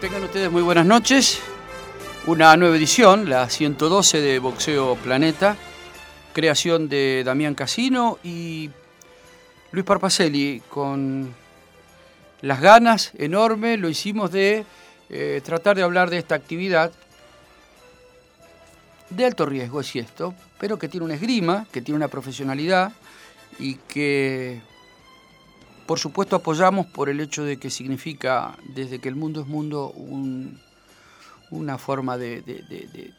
tengan ustedes muy buenas noches. Una nueva edición, la 112 de Boxeo Planeta, creación de Damián Casino y Luis Parpacelli, con las ganas enormes, lo hicimos de eh, tratar de hablar de esta actividad de alto riesgo, es cierto, pero que tiene una esgrima, que tiene una profesionalidad y que por supuesto apoyamos por el hecho de que significa, desde que el mundo es mundo, una forma de,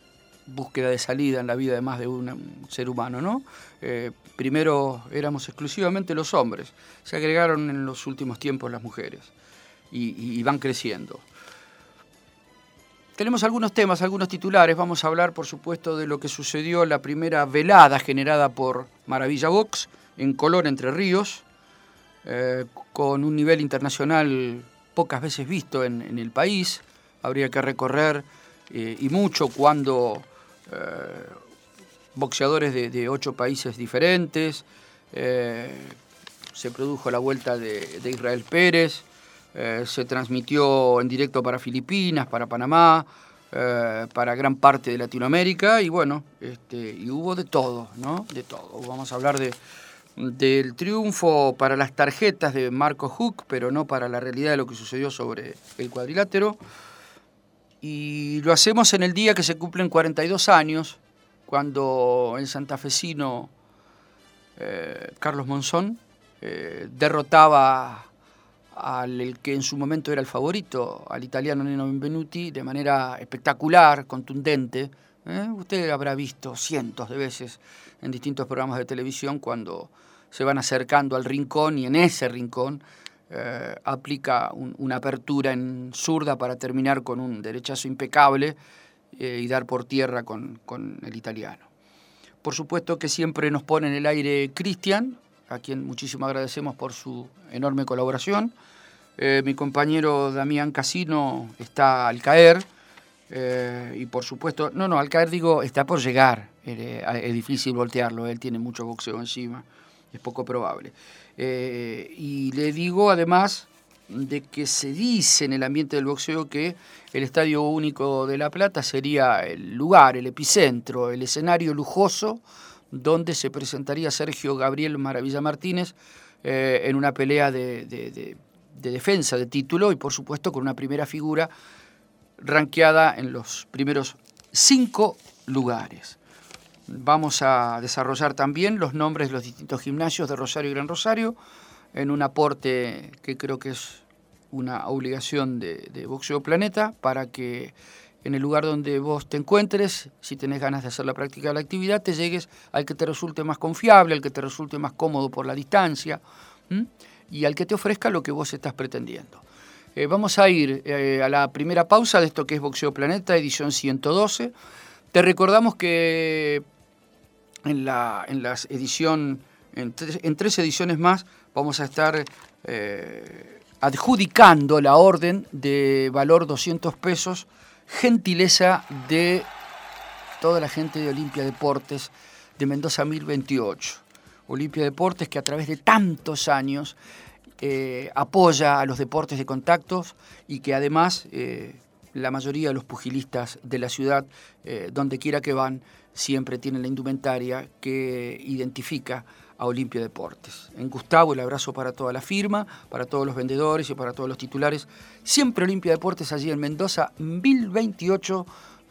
búsqueda de salida en la vida de más de un ser humano. ¿no? Eh, primero éramos exclusivamente los hombres, se agregaron en los últimos tiempos las mujeres y, van creciendo. Tenemos algunos temas, algunos titulares. Vamos a hablar, por supuesto, de lo que sucedió la primera velada generada por Maravilla Box en Colón, Entre Ríos. Eh, con un nivel internacional pocas veces visto en, el país. Habría que recorrer eh, y mucho cuando eh, boxeadores de, ocho países diferentes, se produjo la vuelta de, Israel Pérez, se transmitió en directo para Filipinas, para Panamá, para gran parte de Latinoamérica y bueno, este, y hubo de todo, ¿no? De todo. Vamos a hablar de del triunfo para las tarjetas de Marco Hook, pero no para la realidad de lo que sucedió sobre el cuadrilátero. Y lo hacemos en el día que se cumplen 42 años, cuando el santafesino eh, Carlos Monzón eh, derrotaba al que en su momento era el favorito, al italiano Nino Benvenuti, de manera espectacular, contundente. ¿eh? Usted habrá visto cientos de veces en distintos programas de televisión cuando se van acercando al rincón y en ese rincón eh, aplica una apertura en zurda para terminar con un derechazo impecable eh, y dar por tierra con, el italiano. Por supuesto que siempre nos pone en el aire Cristian, a quien muchísimo agradecemos por su enorme colaboración. Eh, mi compañero Damián Casino está al caer. y por supuesto, no, no, al caer digo, está por llegar. es difícil voltearlo, él tiene mucho boxeo encima es poco probable. Eh, y le digo además de que se dice en el ambiente del boxeo que el Estadio Único de La Plata sería el lugar, el epicentro, el escenario lujoso donde se presentaría Sergio Gabriel Maravilla Martínez eh, en una pelea de, defensa de título y por supuesto con una primera figura ranqueada en los primeros cinco lugares. Vamos a desarrollar también los nombres de los distintos gimnasios de Rosario y Gran Rosario en un aporte que creo que es una obligación de, Boxeo Planeta para que en el lugar donde vos te encuentres, si tenés ganas de hacer la práctica de la actividad, te llegues al que te resulte más confiable, al que te resulte más cómodo por la distancia y al que te ofrezca lo que vos estás pretendiendo. Eh, vamos a ir eh, a la primera pausa de esto que es Boxeo Planeta, edición 112. Te recordamos que en la, en edición, en tres, ediciones más, vamos a estar eh, adjudicando la orden de valor 200 pesos, gentileza de toda la gente de Olimpia Deportes de Mendoza 1028. Olimpia Deportes que a través de tantos años eh, apoya a los deportes de contactos y que además eh, la mayoría de los pugilistas de la ciudad, donde quiera que van, siempre tienen la indumentaria que identifica a Olimpia Deportes. En Gustavo, el abrazo para toda la firma, para todos los vendedores y para todos los titulares. Siempre Olimpia Deportes allí en Mendoza, 1028.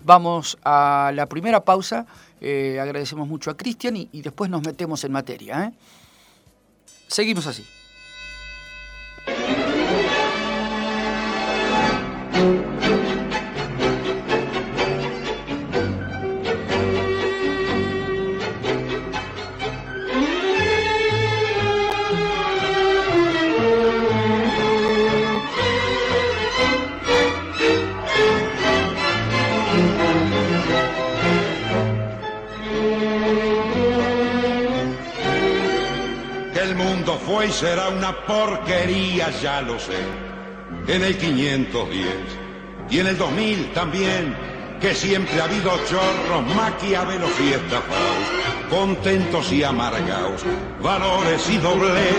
Vamos a la primera pausa. Eh, agradecemos mucho a Cristian y, después nos metemos en materia. ¿eh? Seguimos así. Será una porquería, ya lo sé. En el 510 y en el 2000 también, que siempre ha habido chorros, maquiavelos y estafados, contentos y amargados, valores y dobles,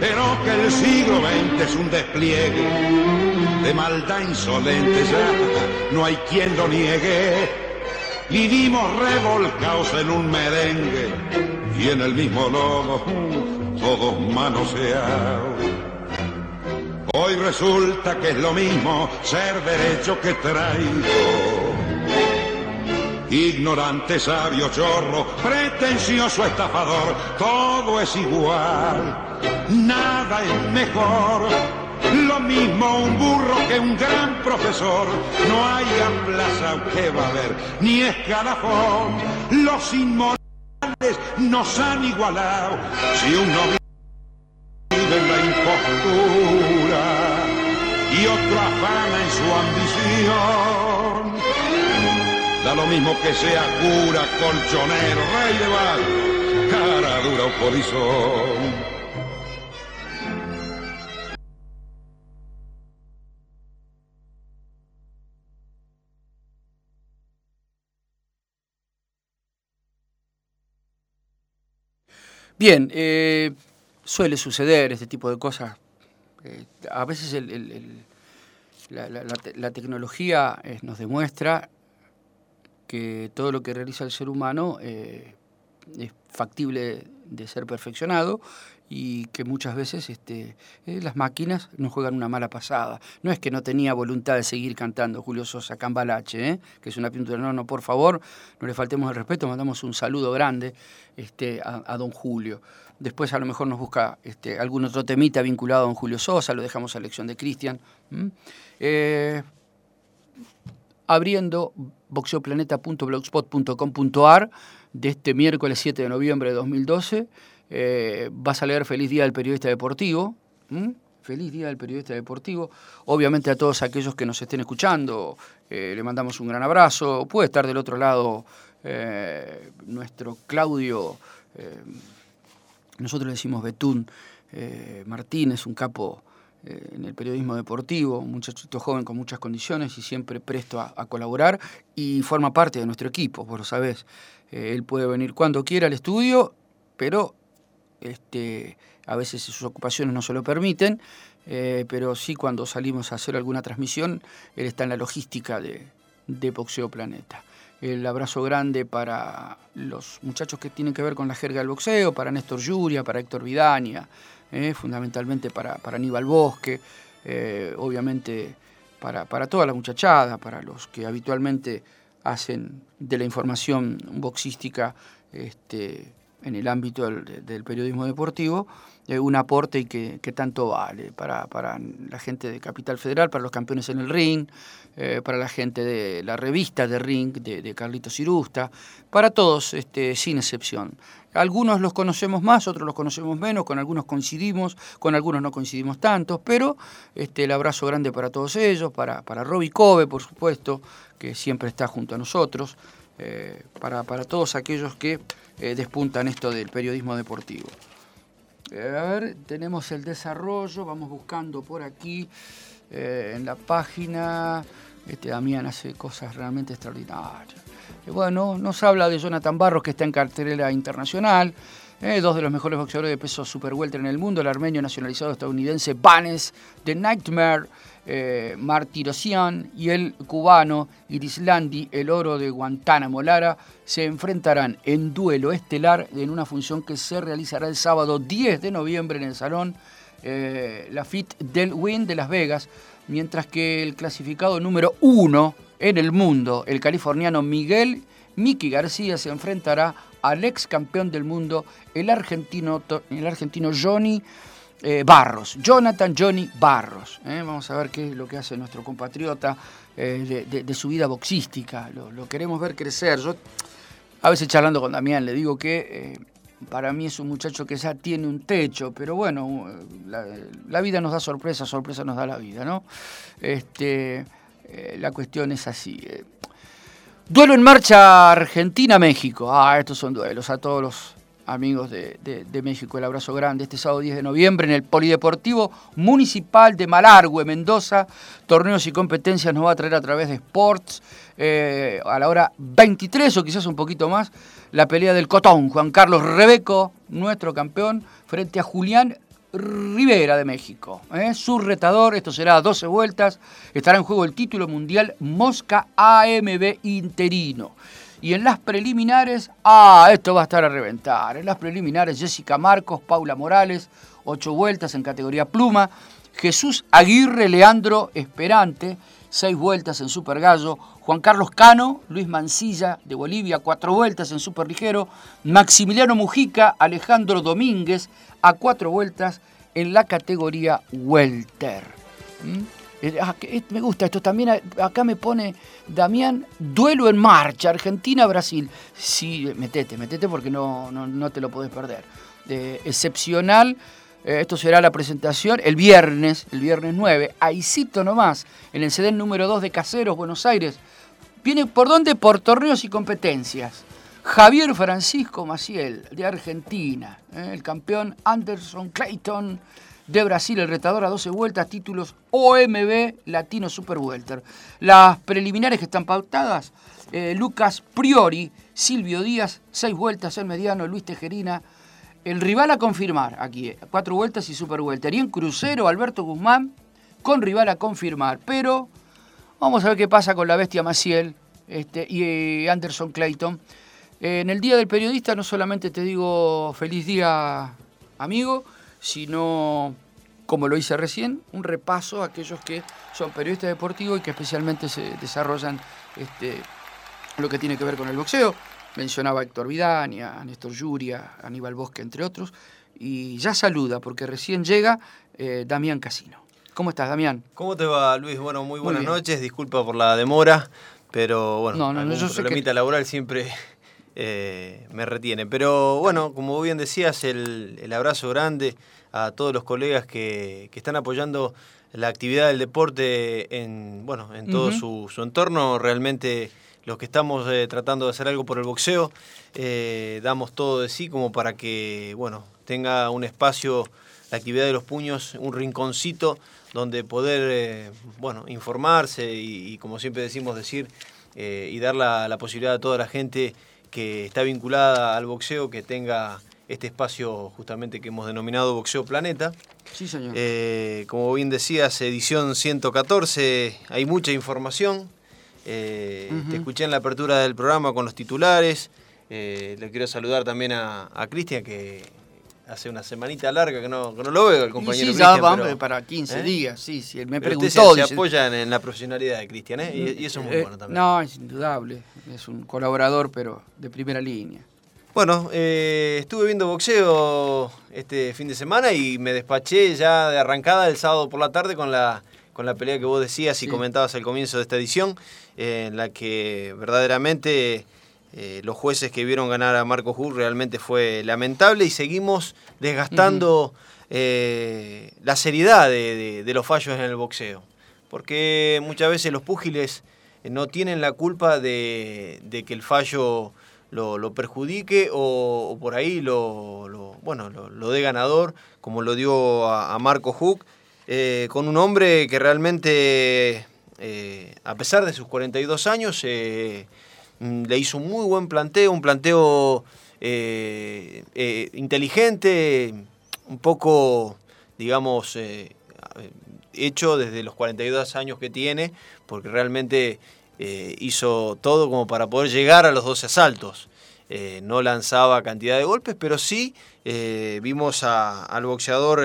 pero que el siglo XX es un despliegue de maldad insolente, ya no hay quien lo niegue. Vivimos revolcados en un merengue y en el mismo lodo todos manoseados. Hoy resulta que es lo mismo ser derecho que traigo. Ignorante, sabio, chorro, pretencioso, estafador, todo es igual, nada es mejor. Lo mismo un burro que un gran profesor, no hay plaza que va a haber, ni escalafón, los inmortales nos han igualado. Si uno vive en la impostura y otro afana en su ambición, da lo mismo que sea cura, colchonero, rey de bar, cara dura o polizón. Bien, eh, suele suceder este tipo de cosas. Eh, a veces la, tecnología eh, nos demuestra que todo lo que realiza el ser humano es factible de ser perfeccionado y que muchas veces este, eh, las máquinas nos juegan una mala pasada. No es que no tenía voluntad de seguir cantando Julio Sosa Cambalache, ¿eh? que es una pintura. No, no, por favor, no le faltemos el respeto, mandamos un saludo grande este, a, don Julio. Después a lo mejor nos busca este, algún otro temita vinculado a don Julio Sosa, lo dejamos a elección de Cristian. Abriendo boxeoplaneta.blogspot.com.ar de este miércoles 7 de noviembre de 2012 eh, vas a leer Feliz Día del Periodista Deportivo. Feliz Día del Periodista Deportivo. Obviamente a todos aquellos que nos estén escuchando, eh, le mandamos un gran abrazo. Puede estar del otro lado eh, nuestro Claudio, nosotros le decimos Betún Martínez, un capo en el periodismo deportivo, un muchachito joven con muchas condiciones y siempre presto a, colaborar y forma parte de nuestro equipo, vos lo sabés. él puede venir cuando quiera al estudio, pero este, a veces sus ocupaciones no se lo permiten, eh, pero sí cuando salimos a hacer alguna transmisión, él está en la logística de, de Boxeo Planeta. El abrazo grande para los muchachos que tienen que ver con la jerga del boxeo, para Néstor Yuria, para Héctor Vidania, eh, fundamentalmente para, para, Aníbal Bosque, eh, obviamente para, para, toda la muchachada, para los que habitualmente hacen de la información boxística este, en el ámbito del, periodismo deportivo, un aporte y que, tanto vale para, para, la gente de Capital Federal, para los campeones en el ring, eh, para la gente de la revista de ring de, de Carlitos Cirusta, para todos, este, sin excepción. Algunos los conocemos más, otros los conocemos menos, con algunos coincidimos, con algunos no coincidimos tanto, pero este, el abrazo grande para todos ellos, para, para Robbie Kobe, por supuesto, que siempre está junto a nosotros, eh, para, para todos aquellos que eh, despuntan esto del periodismo deportivo. Eh, a ver, tenemos el desarrollo, vamos buscando por aquí eh, en la página. Este Damián hace cosas realmente extraordinarias. bueno, nos habla de Jonathan Barros que está en cartelera internacional. eh, dos de los mejores boxeadores de peso super en el mundo, el armenio nacionalizado estadounidense Banes, The Nightmare, eh, Martirosian y el cubano Irislandi, el oro de Guantánamo Lara, se enfrentarán en duelo estelar en una función que se realizará el sábado 10 de noviembre en el Salón eh, la FIT del Win de Las Vegas, mientras que el clasificado número uno en el mundo, el californiano Miguel Miki García, se enfrentará al ex campeón del mundo, el argentino, el argentino Johnny eh, Barros, Jonathan Johnny Barros. ¿eh? Vamos a ver qué es lo que hace nuestro compatriota de, su vida boxística. Lo, queremos ver crecer. Yo, a veces charlando con Damián, le digo que para mí es un muchacho que ya tiene un techo, pero bueno, la, vida nos da sorpresa, sorpresa nos da la vida, ¿no? Este, eh, la cuestión es así. Eh. Duelo en marcha Argentina-México. Ah, estos son duelos. A todos los amigos de, México, el abrazo grande. Este sábado 10 de noviembre en el Polideportivo Municipal de Malargüe, Mendoza. Torneos y competencias nos va a traer a través de Sports eh, a la hora 23 o quizás un poquito más la pelea del Cotón. Juan Carlos Rebeco, nuestro campeón, frente a Julián Rivera de México. ¿eh? Su retador, esto será a 12 vueltas, estará en juego el título mundial Mosca AMB interino. Y en las preliminares, ah, esto va a estar a reventar. En las preliminares, Jessica Marcos, Paula Morales, 8 vueltas en categoría pluma. Jesús Aguirre, Leandro Esperante, 6 vueltas en Super Gallo. Juan Carlos Cano, Luis Mancilla de Bolivia, cuatro vueltas en superligero, Maximiliano Mujica, Alejandro Domínguez a cuatro vueltas en la categoría welter. ¿Mm? Ah, me gusta esto también, acá me pone Damián, duelo en marcha, Argentina-Brasil. Sí, metete, metete porque no, no, te lo podés perder. excepcional, eh, esto será la presentación el viernes, el viernes 9, ahí cito nomás, en el CD número 2 de Caseros, Buenos Aires, Viene por dónde? Por torneos y competencias. Javier Francisco Maciel, de Argentina. ¿eh? El campeón Anderson Clayton, de Brasil, el retador a 12 vueltas, títulos OMB Latino Super Welter. Las preliminares que están pautadas, eh, Lucas Priori, Silvio Díaz, 6 vueltas, el mediano, Luis Tejerina. El rival a confirmar aquí, 4 vueltas y Super Welter. Y en crucero, Alberto Guzmán, con rival a confirmar. Pero Vamos a ver qué pasa con la bestia Maciel este, y eh, Anderson Clayton. Eh, en el Día del Periodista no solamente te digo feliz día, amigo, sino, como lo hice recién, un repaso a aquellos que son periodistas deportivos y que especialmente se desarrollan este, lo que tiene que ver con el boxeo. Mencionaba a Héctor Vidania, a Néstor Yuria, a Aníbal Bosque, entre otros. Y ya saluda, porque recién llega eh, Damián Casino. ¿Cómo estás, Damián? ¿Cómo te va, Luis? Bueno, muy buenas noches. Disculpa por la demora, pero bueno, no, no, algún problemita laboral siempre eh, me retiene. Pero bueno, como bien decías, el, abrazo grande a todos los colegas que, están apoyando la actividad del deporte en, bueno, en todo su, entorno. Realmente los que estamos eh, tratando de hacer algo por el boxeo, eh, damos todo de sí como para que bueno, tenga un espacio la actividad de los puños, un rinconcito donde poder eh, bueno, informarse y, como siempre decimos, decir y dar la, posibilidad a toda la gente que está vinculada al boxeo que tenga este espacio justamente que hemos denominado Boxeo Planeta. Sí, señor. Eh, como bien decías, edición 114, hay mucha información. Te escuché en la apertura del programa con los titulares. le quiero saludar también a Cristian, que hace una semanita larga que no, lo veo el compañero. sí, ya vamos para 15 ¿eh? días, sí, sí, él me preguntó. se, apoya en, la profesionalidad de Cristian, ¿eh? Y, eso es muy eh, bueno también. No, es indudable, es un colaborador, pero de primera línea. Bueno, eh, estuve viendo boxeo este fin de semana y me despaché ya de arrancada el sábado por la tarde con la, con la pelea que vos decías y comentabas al comienzo de esta edición, en la que verdaderamente eh, los jueces que vieron ganar a Marco Hull realmente fue lamentable y seguimos desgastando eh, la seriedad de, los fallos en el boxeo. Porque muchas veces los púgiles eh, no tienen la culpa de, que el fallo lo, perjudique o, por ahí lo, bueno, lo, dé ganador, como lo dio a, Marco Hook, con un hombre que realmente, a pesar de sus 42 años, le hizo un muy buen planteo, un planteo inteligente, un poco, digamos, hecho desde los 42 años que tiene, porque realmente hizo todo como para poder llegar a los 12 asaltos. no lanzaba cantidad de golpes, pero sí vimos al boxeador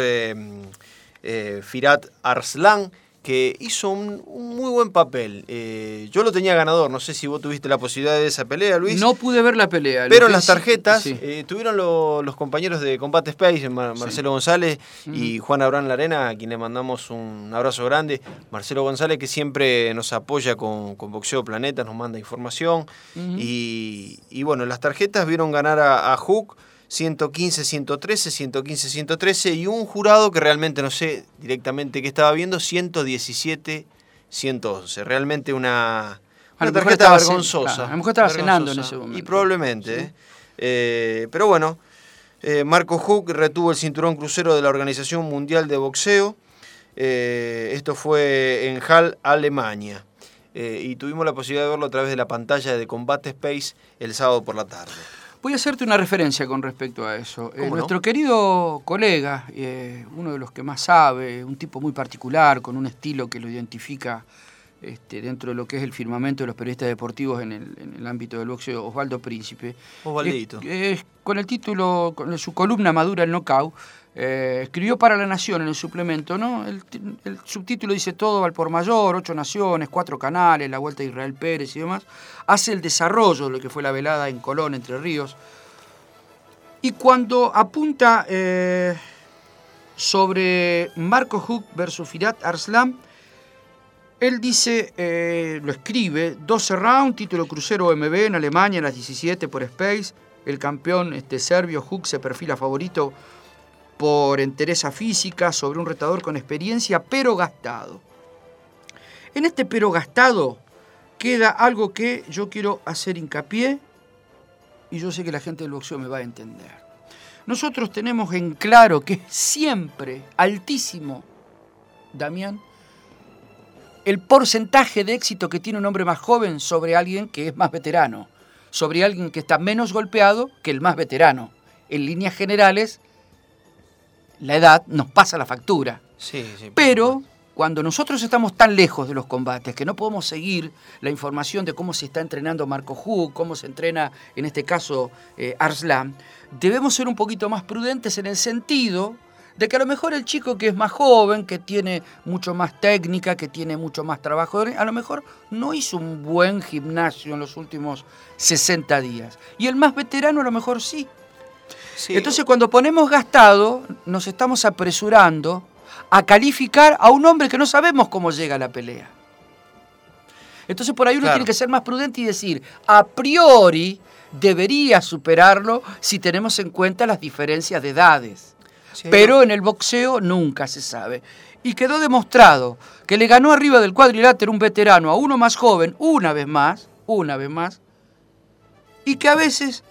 Firat Arslan, que hizo un, muy buen papel. Eh, yo lo tenía ganador, no sé si vos tuviste la posibilidad de esa pelea, Luis. No pude ver la pelea. Pero en las tarjetas eh, tuvieron los compañeros de Combate Space, Marcelo González y Juan Abraham Larena, a quien le mandamos un abrazo grande. Marcelo González que siempre nos apoya con, Boxeo Planeta, nos manda información. y, bueno, las tarjetas vieron ganar a, a Hook 115, 113, 115, 113 y un jurado que realmente no sé directamente qué estaba viendo, 117, 111. Realmente una, una tarjeta vergonzosa. a lo mejor estaba cenando en ese momento. Y probablemente. ¿eh? Eh, pero bueno, eh, Marco Huck retuvo el cinturón crucero de la Organización Mundial de Boxeo. esto fue en Hall, Alemania. y tuvimos la posibilidad de verlo a través de la pantalla de Combate Space el sábado por la tarde. Voy a hacerte una referencia con respecto a eso. Eh, nuestro querido colega, eh, uno de los que más sabe, un tipo muy particular, con un estilo que lo identifica este, dentro de lo que es el firmamento de los periodistas deportivos en el, ámbito del boxeo, Osvaldo Príncipe. Osvaldito. con el título, con su columna Madura el Knockout, eh, escribió para La Nación en el suplemento, ¿no? El, subtítulo dice todo al por mayor, ocho naciones, cuatro canales, la vuelta de Israel Pérez y demás. Hace el desarrollo de lo que fue la velada en Colón, Entre Ríos. Y cuando apunta eh, sobre Marco Huck versus Firat Arslan, él dice, eh, lo escribe, 12 rounds, título crucero MB en Alemania, las 17 por Space. El campeón este, serbio Huck se perfila favorito por entereza física sobre un retador con experiencia, pero gastado. En este pero gastado queda algo que yo quiero hacer hincapié y yo sé que la gente del boxeo me va a entender. Nosotros tenemos en claro que siempre altísimo, Damián, el porcentaje de éxito que tiene un hombre más joven sobre alguien que es más veterano, sobre alguien que está menos golpeado que el más veterano. En líneas generales, la edad nos pasa la factura. Sí, sí, Pero cuando nosotros estamos tan lejos de los combates que no podemos seguir la información de cómo se está entrenando Marco Hu, cómo se entrena en este caso eh, Arslan, debemos ser un poquito más prudentes en el sentido de que a lo mejor el chico que es más joven, que tiene mucho más técnica, que tiene mucho más trabajo, a lo mejor no hizo un buen gimnasio en los últimos 60 días. Y el más veterano a lo mejor sí. Entonces cuando ponemos gastado, nos estamos apresurando a calificar a un hombre que no sabemos cómo llega a la pelea. Entonces por ahí uno tiene que ser más prudente y decir, a priori debería superarlo si tenemos en cuenta las diferencias de edades. Pero en el boxeo nunca se sabe. Y quedó demostrado que le ganó arriba del cuadrilátero un veterano a uno más joven, una vez más, una vez más, y que a veces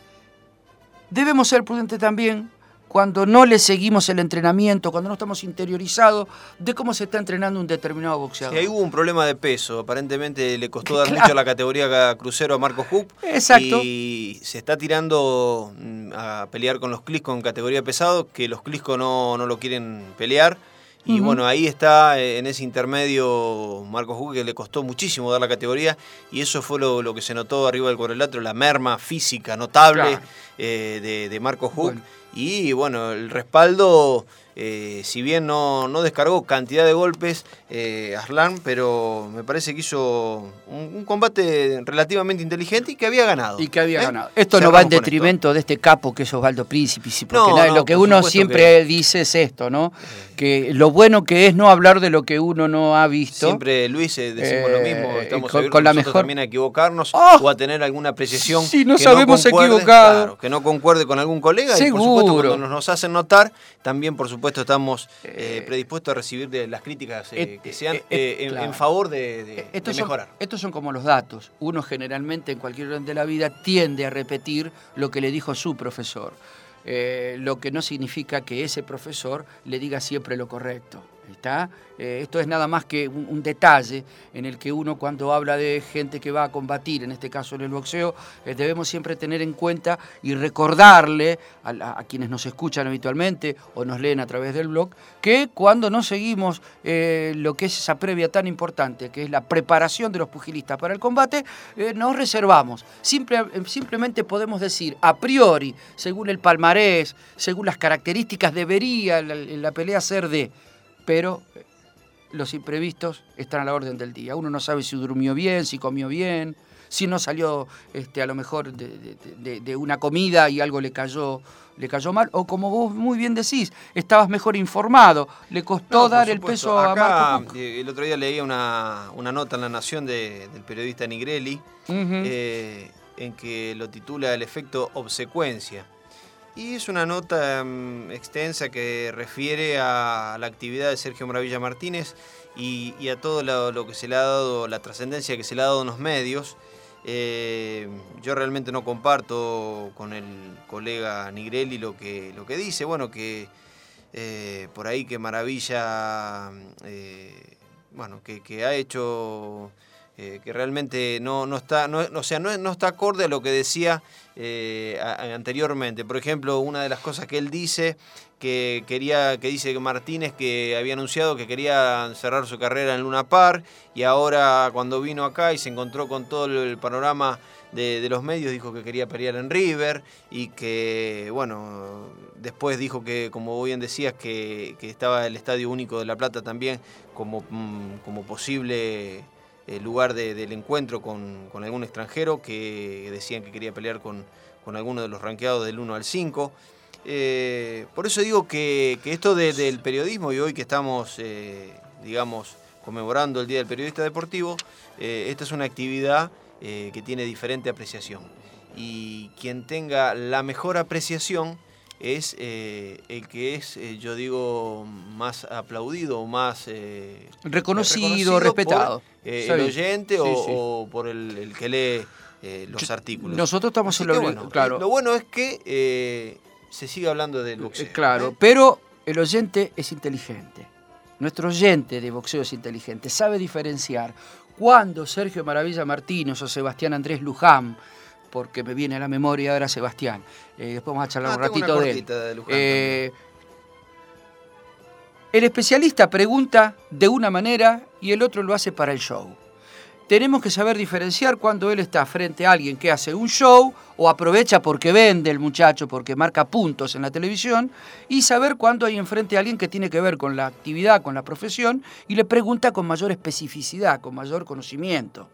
debemos ser prudentes también cuando no le seguimos el entrenamiento, cuando no estamos interiorizados de cómo se está entrenando un determinado boxeador. Sí, ahí hubo un problema de peso. Aparentemente le costó dar mucho la categoría crucero a Marco Huck. Exacto. Y se está tirando mm, a pelear con los Clisco en categoría pesado, que los Clisco no, no lo quieren pelear. Y bueno, ahí está eh, en ese intermedio Marcos Huck, que le costó muchísimo dar la categoría, y eso fue lo, que se notó arriba del correlato, la merma física notable eh, de, de, Marcos Huck. Y bueno, el respaldo eh, si bien no, no, descargó cantidad de golpes eh, Aslan, pero me parece que hizo un, combate relativamente inteligente y que había ganado. Y que había ¿eh? ganado. Esto no va en detrimento de este capo que es Osvaldo Príncipe, porque lo que uno siempre dice es esto, ¿no? Que lo bueno que es no hablar de lo que uno no ha visto. Siempre, Luis, decimos lo mismo, estamos con, con la mejor... también a equivocarnos ¡Oh! o a tener alguna apreciación si no sabemos equivocar. que no concuerde con algún colega y por supuesto cuando nos hacen notar, también por supuesto supuesto estamos eh, eh, predispuestos a recibir de las críticas eh, que sean en, favor de, mejorar. estos son como los datos. Uno generalmente en cualquier orden de la vida tiende a repetir lo que le dijo su profesor. lo que no significa que ese profesor le diga siempre lo correcto. Eh, esto es nada más que un, detalle en el que uno cuando habla de gente que va a combatir, en este caso en el boxeo, eh, debemos siempre tener en cuenta y recordarle a, quienes nos escuchan habitualmente o nos leen a través del blog, que cuando no seguimos eh, lo que es esa previa tan importante, que es la preparación de los pugilistas para el combate, nos reservamos. simplemente podemos decir a priori, según el palmarés, según las características, debería la pelea ser de pero eh, los imprevistos están a la orden del día. Uno no sabe si durmió bien, si comió bien, si no salió este, a lo mejor de, una comida y algo le cayó, le cayó mal, o como vos muy bien decís, estabas mejor informado, le costó dar el peso a Marco eh, El otro día leía una, nota en La Nación del periodista Nigrelli, eh, en que lo titula El efecto obsecuencia. Y es una nota mm, extensa que refiere a la actividad de Sergio Maravilla Martínez y, a todo lo, que se le ha dado, la trascendencia que se le ha dado en los medios. Eh, yo realmente no comparto con el colega Nigrelli lo que, lo que dice, bueno, que eh, por ahí que Maravilla, eh, bueno, que, ha hecho... que realmente no, no está, no, o sea, no, no, está acorde a lo que decía eh, anteriormente. Por ejemplo, una de las cosas que él dice, que quería, que dice Martínez que había anunciado que quería cerrar su carrera en Luna Par y ahora cuando vino acá y se encontró con todo el panorama de, los medios, dijo que quería pelear en River y que, bueno, después dijo que, como bien decías, que, estaba el Estadio Único de La Plata también como, mm, como posible el lugar del encuentro con, algún extranjero que decían que quería pelear con, alguno de los ranqueados del 1 al 5. Eh, por eso digo que, esto del periodismo y hoy que estamos, eh, digamos, conmemorando el Día del Periodista Deportivo, eh, esta es una actividad que tiene diferente apreciación. Y quien tenga la mejor apreciación es eh, el que es, eh, yo digo, más aplaudido o más... Eh, reconocido, respetado. el oyente O, por el, que lee los artículos. Nosotros estamos en lo bueno, claro. Lo bueno es que se sigue hablando del boxeo. claro, pero el oyente es inteligente. Nuestro oyente de boxeo es inteligente, sabe diferenciar cuando Sergio Maravilla Martínez o Sebastián Andrés Luján porque me viene a la memoria ahora Sebastián. Eh, después vamos a charlar ah, un ratito de él. Eh, el especialista pregunta de una manera y el otro lo hace para el show. Tenemos que saber diferenciar cuando él está frente a alguien que hace un show o aprovecha porque vende el muchacho, porque marca puntos en la televisión, y saber cuándo hay enfrente a alguien que tiene que ver con la actividad, con la profesión, y le pregunta con mayor especificidad, con mayor conocimiento.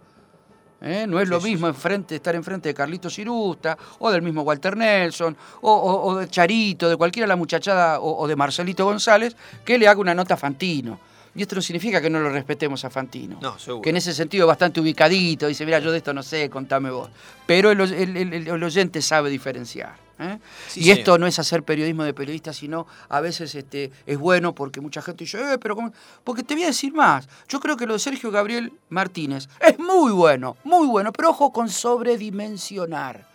¿Eh? No es lo mismo enfrente, estar enfrente de Carlito Cirusta, o del mismo Walter Nelson, o, de Charito, de cualquiera de la muchachada, o, de Marcelito González, que le haga una nota a Fantino. Y esto no significa que no lo respetemos a Fantino. No, seguro. Que en ese sentido es bastante ubicadito, dice, mira, yo de esto no sé, contame vos. Pero el oyente sabe diferenciar. ¿Eh? y esto no es hacer periodismo de periodista, sino a veces este, es bueno porque mucha gente dice, eh, pero porque te voy a decir más. Yo creo que lo de Sergio Gabriel Martínez es muy bueno, muy bueno, pero ojo con sobredimensionar,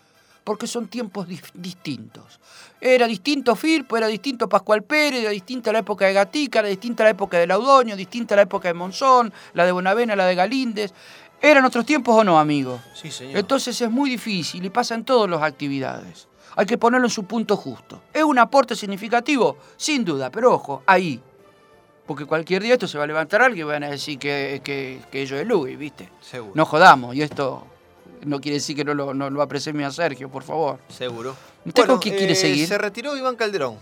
porque son tiempos distintos. Era distinto Firpo, era distinto Pascual Pérez, era distinta la época de Gatica, era distinta la época de Laudoño, distinta la época de Monzón, la de Bonavena, la de Galíndez. ¿Eran otros tiempos o no, amigo? Sí, señor. Entonces es muy difícil y pasa en todas las actividades hay que ponerlo en su punto justo. ¿Es un aporte significativo? Sin duda, pero ojo, ahí. Porque cualquier día esto se va a levantar alguien y van a decir que, que, que ellos es Luis, ¿viste? Seguro. No jodamos, y esto no quiere decir que no lo, no lo a Sergio, por favor. Seguro. ¿Usted con quién quiere eh, seguir? Se retiró Iván Calderón.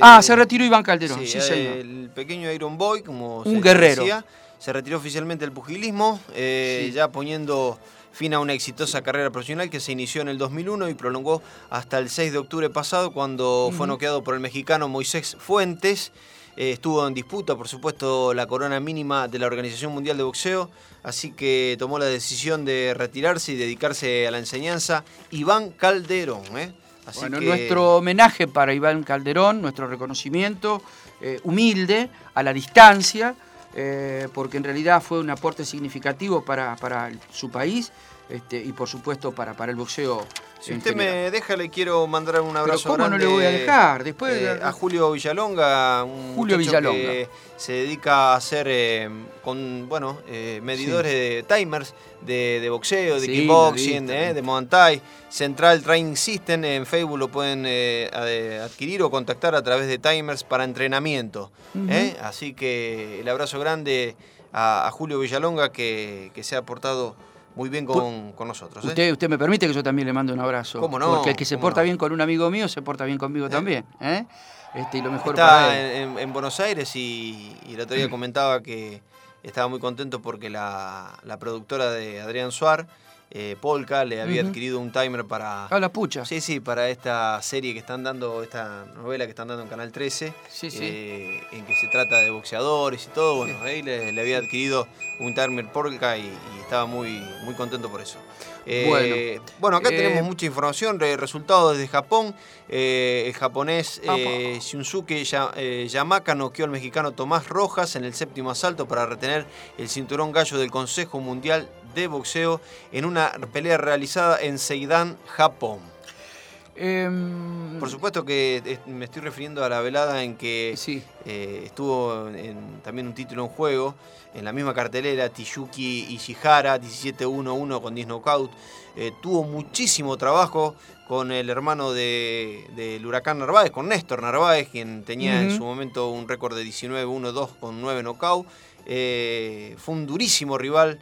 ah, se retiró Iván Calderón, sí, señor. El pequeño Iron Boy, como Un guerrero. Decía, se retiró oficialmente del pugilismo, eh, ya poniendo fin a una exitosa carrera profesional que se inició en el 2001 y prolongó hasta el 6 de octubre pasado cuando fue noqueado por el mexicano Moisés Fuentes. Eh, estuvo en disputa, por supuesto, la corona mínima de la Organización Mundial de Boxeo, así que tomó la decisión de retirarse y dedicarse a la enseñanza. Iván Calderón. ¿eh? bueno, nuestro homenaje para Iván Calderón, nuestro reconocimiento eh, humilde, a la distancia, eh, porque en realidad fue un aporte significativo para, su país este, y por supuesto para, para el boxeo. Si usted me deja, le quiero mandar un abrazo ¿Cómo no le voy a dejar? Después eh, a Julio Villalonga, un Julio Villalonga. que se dedica a hacer eh, con bueno eh, medidores de timers de, boxeo, de kickboxing, de Muay Thai. Central Training System en Facebook lo pueden adquirir o contactar a través de timers para entrenamiento. Así que el abrazo grande a, Julio Villalonga que, que se ha aportado muy bien con, nosotros. ¿eh? Usted, usted me permite que yo también le mande un abrazo. ¿Cómo no? Porque el que se porta bien con un amigo mío se porta bien conmigo ¿Eh? también. ¿eh? Este, y lo mejor Está En, Buenos Aires y, el otro día comentaba que estaba muy contento porque la, la productora de Adrián Suar eh, Polka le había adquirido un timer para. Ah, la pucha. Sí, sí, para esta serie que están dando, esta novela que están dando en Canal 13. Sí, sí. Eh, en que se trata de boxeadores y todo. Bueno, ahí le, había adquirido un timer Polka y, estaba muy, muy contento por eso. Eh, bueno, bueno, acá tenemos mucha información, resultados desde Japón. el japonés Shunsuke Yamaka noqueó al mexicano Tomás Rojas en el séptimo asalto para retener el cinturón gallo del Consejo Mundial de boxeo en una pelea realizada en Seidan, Japón. Em, Por supuesto que me estoy refiriendo a la velada en que eh, estuvo también un título en juego, en la misma cartelera, Tiyuki Ishihara, 17-1-1 con 10 knockout. Eh, tuvo muchísimo trabajo con el hermano del huracán Narváez, con Néstor Narváez, quien tenía en su momento un récord de 19-1-2 con 9 knockout. Eh, fue un durísimo rival.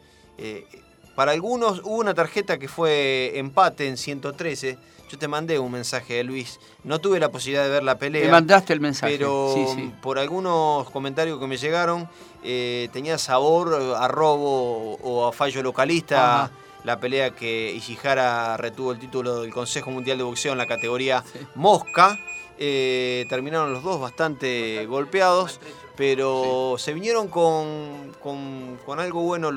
Para algunos hubo una tarjeta que fue empate en 113. Yo te mandé un mensaje, Luis. No tuve la posibilidad de ver la pelea. Me mandaste el mensaje. Pero por algunos comentarios que me llegaron, eh, tenía sabor a robo o a fallo localista. La pelea que Ishihara retuvo el título del Consejo Mundial de Boxeo en la categoría Mosca. Eh, terminaron los dos bastante golpeados pero se vinieron con, con, algo bueno,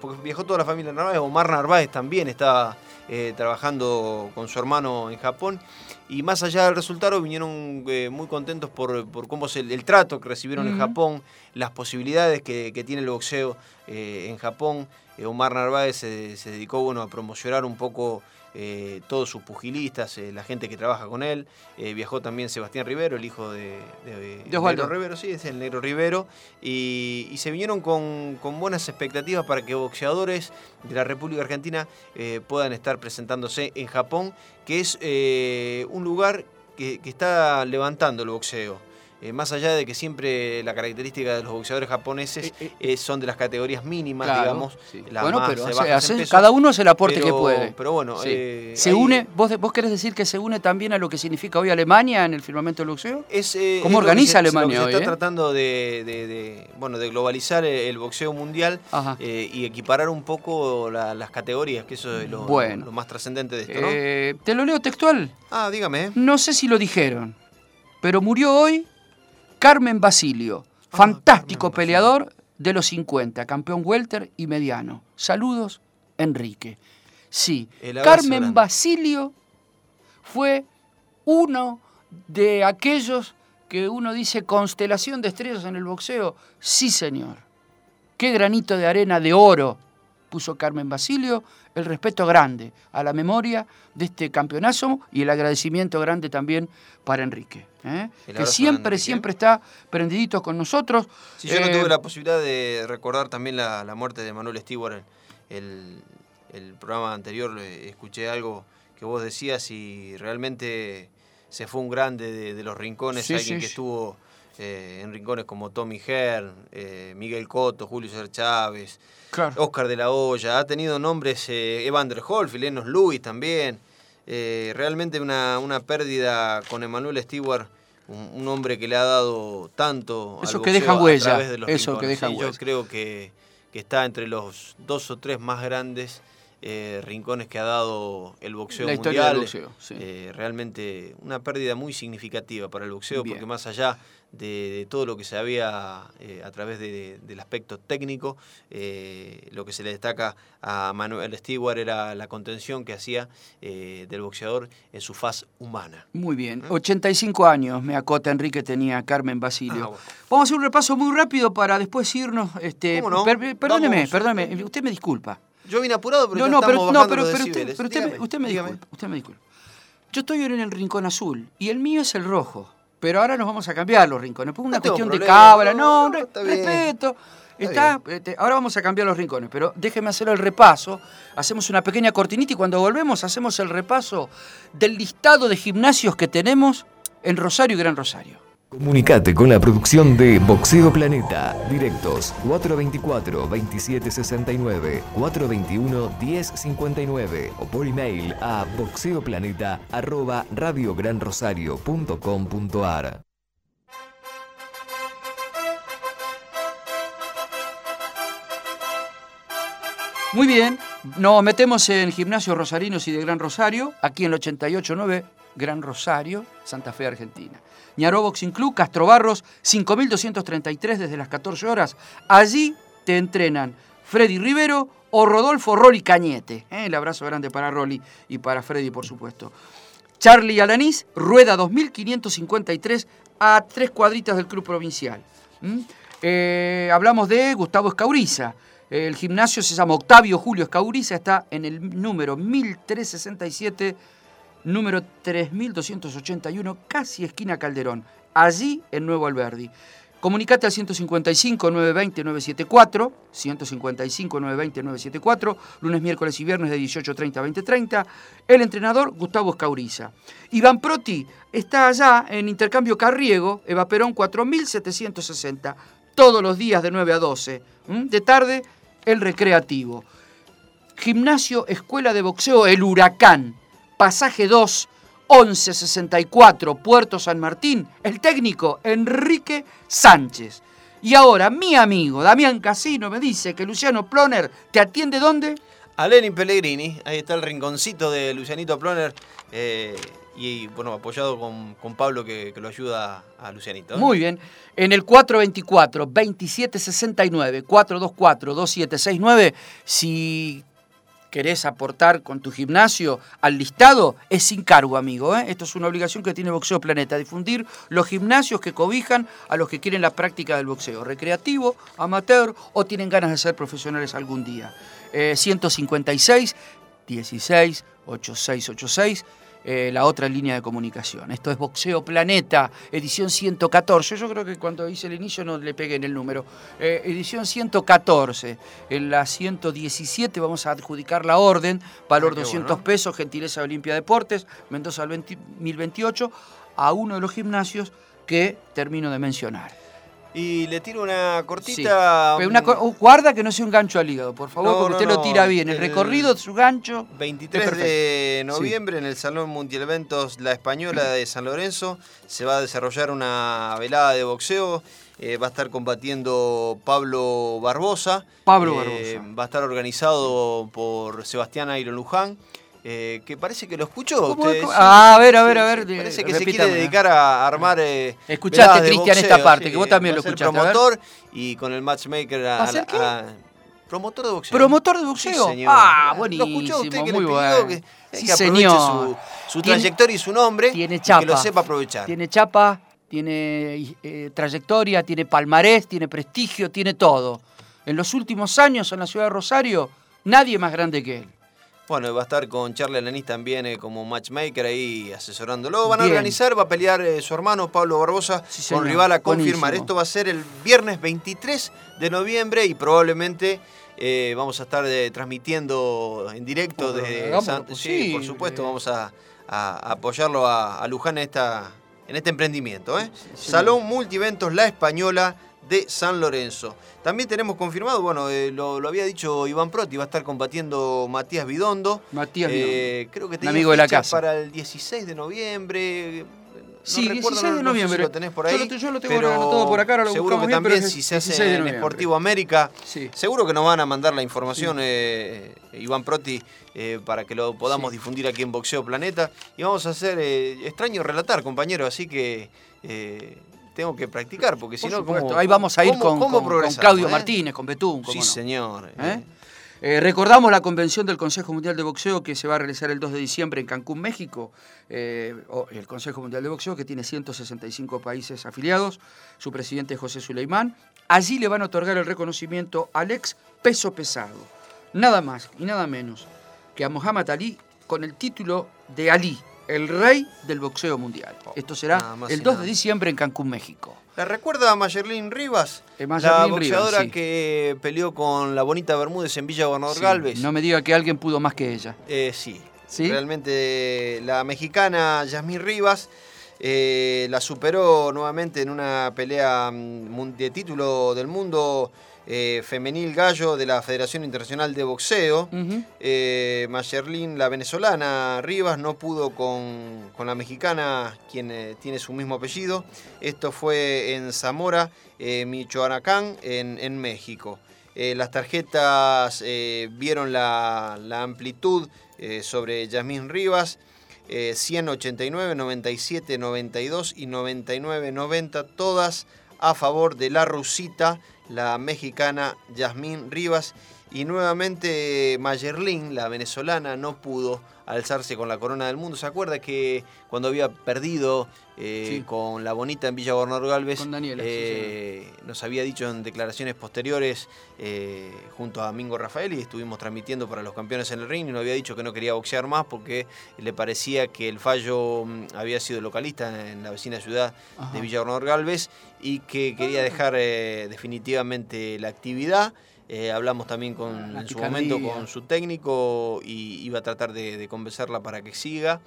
porque viajó toda la familia Narváez, Omar Narváez también estaba eh, trabajando con su hermano en Japón, y más allá del resultado vinieron eh, muy contentos por, cómo es el, trato que recibieron en Japón, las posibilidades que, tiene el boxeo eh, en Japón. Omar Narváez se, se dedicó bueno, a promocionar un poco eh, todos sus pugilistas, eh, la gente que trabaja con él. Eh, viajó también Sebastián Rivero, el hijo de, de, Negro Rivero, sí, es el Negro Rivero. Y, se vinieron con, buenas expectativas para que boxeadores de la República Argentina puedan estar presentándose en Japón, que es un lugar que, que está levantando el boxeo. Eh, más allá de que siempre la característica de los boxeadores japoneses eh, eh, son de las categorías mínimas, digamos, bueno, pero cada uno hace el aporte que puede. Pero bueno, se une, ¿vos, ¿vos querés decir que se une también a lo que significa hoy Alemania en el firmamento del boxeo? ¿Cómo organiza Alemania se está tratando de, bueno, de globalizar el boxeo mundial y equiparar un poco las categorías, que eso es lo, lo más trascendente de esto, ¿no? Te lo leo textual. Ah, dígame. No sé si lo dijeron, pero murió hoy Carmen Basilio, ah, fantástico peleador de los 50, campeón welter y mediano. Saludos, Enrique. Sí, Carmen Basilio fue uno de aquellos que uno dice constelación de estrellas en el boxeo. Sí, señor. Qué granito de arena de oro puso Carmen Basilio, el respeto grande a la memoria de este campeonazo y el agradecimiento grande también para Enrique, ¿eh? que siempre, siempre está prendidito con nosotros. Sí, yo no tuve eh, la posibilidad de recordar también la, muerte de Manuel Stewart. El, el, programa anterior escuché algo que vos decías y realmente se fue un grande de, los rincones, alguien que estuvo eh, en rincones como Tommy Hearn, Miguel Cotto, Julio César Chávez, Oscar de la Hoya, ha tenido nombres eh, Evander Holyfield, Enos Lewis también. Eh, realmente una, una, pérdida con Emanuel Stewart, un, hombre que le ha dado tanto eso que deja huella, eso que deja Yo creo que, está entre los dos o tres más grandes eh, rincones que ha dado el boxeo mundial. realmente una pérdida muy significativa para el boxeo, porque más allá de, todo lo que se había eh, a través del aspecto técnico. Eh, lo que se le destaca a Manuel Stewart era la contención que hacía eh, del boxeador en su faz humana. Muy bien, 85 años me acota Enrique tenía Carmen Basilio. Ah, Vamos a hacer un repaso muy rápido para después irnos. Este, perdóneme, perdóneme, usted me disculpa. Yo vine apurado, pero no, no, pero, no, pero, pero usted, pero usted, me, usted me disculpa, usted me disculpa. Yo estoy en el rincón azul y el mío es el rojo. Pero ahora nos vamos a cambiar los rincones. Por una cuestión de cábala, no, respeto. Está, este, ahora vamos a cambiar los rincones, pero déjeme hacer el repaso. Hacemos una pequeña cortinita y cuando volvemos hacemos el repaso del listado de gimnasios que tenemos en Rosario y Gran Rosario. Comunicate con la producción de Boxeo Planeta. Directos 424-2769, 421-1059 o por email a boxeoplaneta.radiogranrosario.com.ar. Muy bien, nos metemos en Gimnasio Rosarinos y de Gran Rosario, aquí en el 889 Gran Rosario, Santa Fe, Argentina. Ñaró Club, Castro Barros, 5233 desde las 14 horas. Allí te entrenan Freddy Rivero o Rodolfo Rolly Cañete. ¿eh? El abrazo grande para Rolly y para Freddy, por supuesto. Charlie Alanís, Rueda 2553 a tres cuadritas del Club Provincial. Eh, hablamos de Gustavo Escauriza. El gimnasio se llama Octavio Julio Escauriza, está en el número 1367, número 3281, casi esquina Calderón, allí en Nuevo Alberdi. Comunicate al 155 920 974, 155 920 974, lunes, miércoles y viernes de 18.30 a 20.30. El entrenador Gustavo Escauriza. Iván Proti está allá en Intercambio Carriego, Eva Perón 4760, todos los días de 9 a 12. De tarde el Recreativo. Gimnasio, Escuela de Boxeo El Huracán, pasaje 2, 1164, Puerto San Martín, el técnico Enrique Sánchez. Y ahora mi amigo Damián Casino me dice que Luciano Ploner te atiende ¿dónde? A Lenin Pellegrini, ahí está el rinconcito de Lucianito Ploner. Eh, y bueno, apoyado con, Pablo que, lo ayuda a Lucianito. ¿eh? Muy bien. En el 424-2769, 424-2769, si querés aportar con tu gimnasio al listado, es sin cargo, amigo. ¿eh? Esto es una obligación que tiene Boxeo Planeta, difundir los gimnasios que cobijan a los que quieren la práctica del boxeo, recreativo, amateur o tienen ganas de ser profesionales algún día. 156 16 8686 eh, la otra línea de comunicación. Esto es Boxeo Planeta, edición 114. Yo creo que cuando hice el inicio no le pegué en el número. Eh, edición 114. En la 117 vamos a adjudicar la orden, valor 200 pesos, gentileza Olimpia Deportes, Mendoza 2028, a uno de los gimnasios que termino de mencionar. Y le tiro una cortita. Uh, guarda que no sea un gancho al hígado, por favor, porque usted lo tira bien. El, recorrido de su gancho. 23 de noviembre en el Salón Eventos La Española de San Lorenzo se va a desarrollar una velada de boxeo. Eh, va a estar combatiendo Pablo Barbosa. Pablo eh, Barbosa. Va a estar organizado por Sebastián Iron Luján. Eh, que parece que lo escuchó. Usted, ah, a ver, a ver, a ver. parece que se quiere dedicar a armar. Eh, Escuchaste, Cristian, esta parte, que vos también lo escuchaste. promotor y con el matchmaker a, promotor de boxeo. ¿Promotor de boxeo? Ah, buenísimo. Lo escuchó usted que muy le bueno. que, sí, que señor. su, su trayectoria y su nombre. Tiene chapa. que lo sepa aprovechar. Tiene chapa, tiene eh, trayectoria, tiene palmarés, tiene prestigio, tiene todo. En los últimos años en la ciudad de Rosario, nadie más grande que él. Bueno, va a estar con Charlie Alanis también eh, como matchmaker ahí asesorándolo. Van a organizar, va a pelear eh, su hermano Pablo Barbosa con rival a confirmar. Esto va a ser el viernes 23 de noviembre y probablemente eh, vamos a estar transmitiendo en directo desde pues sí, por supuesto, vamos a, apoyarlo a, Luján en, esta, en este emprendimiento. Salón Multiventos La Española de San Lorenzo. También tenemos confirmado, bueno, eh, lo, había dicho Iván Proti, va a estar combatiendo Matías Bidondo. Matías eh, Creo que tenía amigo de la casa. para el 16 de noviembre. sí, 16 de noviembre. lo tenés por ahí. Yo lo, tengo todo por acá, Seguro que también si se hace en Esportivo América, seguro que nos van a mandar la información eh, Iván Proti para que lo podamos difundir aquí en Boxeo Planeta. Y vamos a hacer extraño relatar, compañero, así que tengo que practicar, porque si no, Ahí vamos a ir con, Claudio eh? Martínez, con Betún. Sí, señor. ¿Eh? Eh, recordamos la convención del Consejo Mundial de Boxeo que se va a realizar el 2 de diciembre en Cancún, México. el Consejo Mundial de Boxeo que tiene 165 países afiliados. Su presidente es José Suleimán. Allí le van a otorgar el reconocimiento al ex peso pesado. nada más y nada menos que a Muhammad Ali con el título de Ali, el rey del boxeo mundial. Oh, Esto será el 2 de diciembre en Cancún, México. ¿La recuerda a Mayerlin Rivas? Eh, la boxeadora que peleó con la bonita Bermúdez en Villa Gobernador Galvez. No me diga que alguien pudo más que ella. Eh, sí. sí. Realmente la mexicana Yasmín Rivas eh, la superó nuevamente en una pelea mm, de título del mundo eh, femenil gallo de la Federación Internacional de Boxeo. Uh la venezolana Rivas no pudo con, la mexicana, quien tiene su mismo apellido. Esto fue en Zamora, Michoacán, en, en México. las tarjetas vieron la, la amplitud sobre Yasmín Rivas. 189, 97, 92 y 99, 90, todas a favor de la rusita, la mexicana Yasmín Rivas. Y nuevamente Mayerlin, la venezolana, no pudo alzarse con la corona del mundo. ¿Se acuerda que cuando había perdido eh, con la bonita en Villa Gobernador Galvez, eh, nos había dicho en declaraciones posteriores eh, junto a Mingo Rafael y estuvimos transmitiendo para los campeones en el ring y nos había dicho que no quería boxear más porque le parecía que el fallo mm, había sido localista en la vecina ciudad de Villa Gobernador Galvez y que quería dejar definitivamente la actividad. Eh, hablamos también con, en su momento con su técnico y iba a tratar de, convencerla para que siga.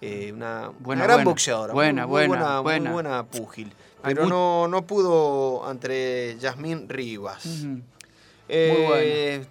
Eh, una, gran boxeadora, buena, muy, buena, buena, muy buena púgil. Pero no, no pudo entre Yasmín Rivas. Eh,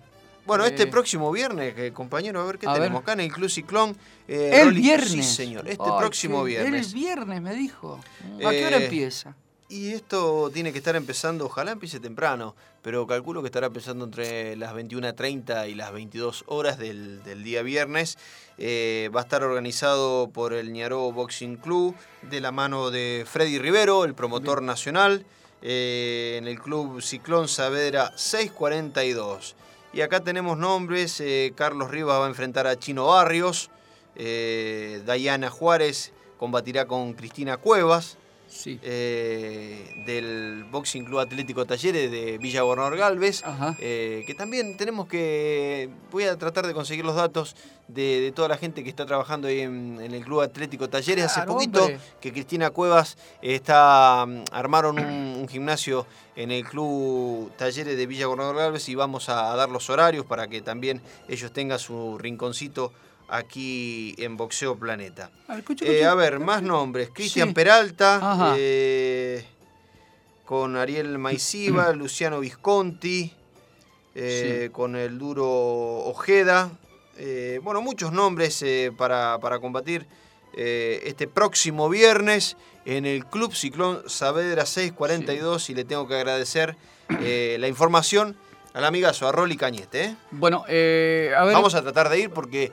bueno, este próximo viernes, compañero, a ver qué tenemos acá en el Club Ciclón. el viernes. Sí, señor, este próximo viernes. El viernes, me dijo. ¿A qué hora empieza? Y esto tiene que estar empezando, ojalá empiece temprano, pero calculo que estará empezando entre las 21.30 y las 22 horas del, día viernes. Eh, va a estar organizado por el Ñaró Boxing Club, de la mano de Freddy Rivero, el promotor nacional, eh, en el Club Ciclón Saavedra 642. Y acá tenemos nombres, eh, Carlos Rivas va a enfrentar a Chino Barrios, Dayana Juárez combatirá con Cristina Cuevas, eh, del Boxing Club Atlético Talleres de Villa Gobernador Galvez, eh, que también tenemos que, voy a tratar de conseguir los datos de, toda la gente que está trabajando ahí en, el Club Atlético Talleres. Hace poquito que Cristina Cuevas está, mm, armaron un, gimnasio en el Club Talleres de Villa Gobernador Galvez y vamos a dar los horarios para que también ellos tengan su rinconcito aquí en Boxeo Planeta. Eh, a ver, más nombres. Cristian Peralta, eh, con Ariel Maisiva, Luciano Visconti, eh, con el duro Ojeda. bueno, muchos nombres para, combatir este próximo viernes en el Club Ciclón Saavedra 642 y le tengo que agradecer la información al amigazo, a Rolly Cañete. Bueno, a ver... Vamos a tratar de ir porque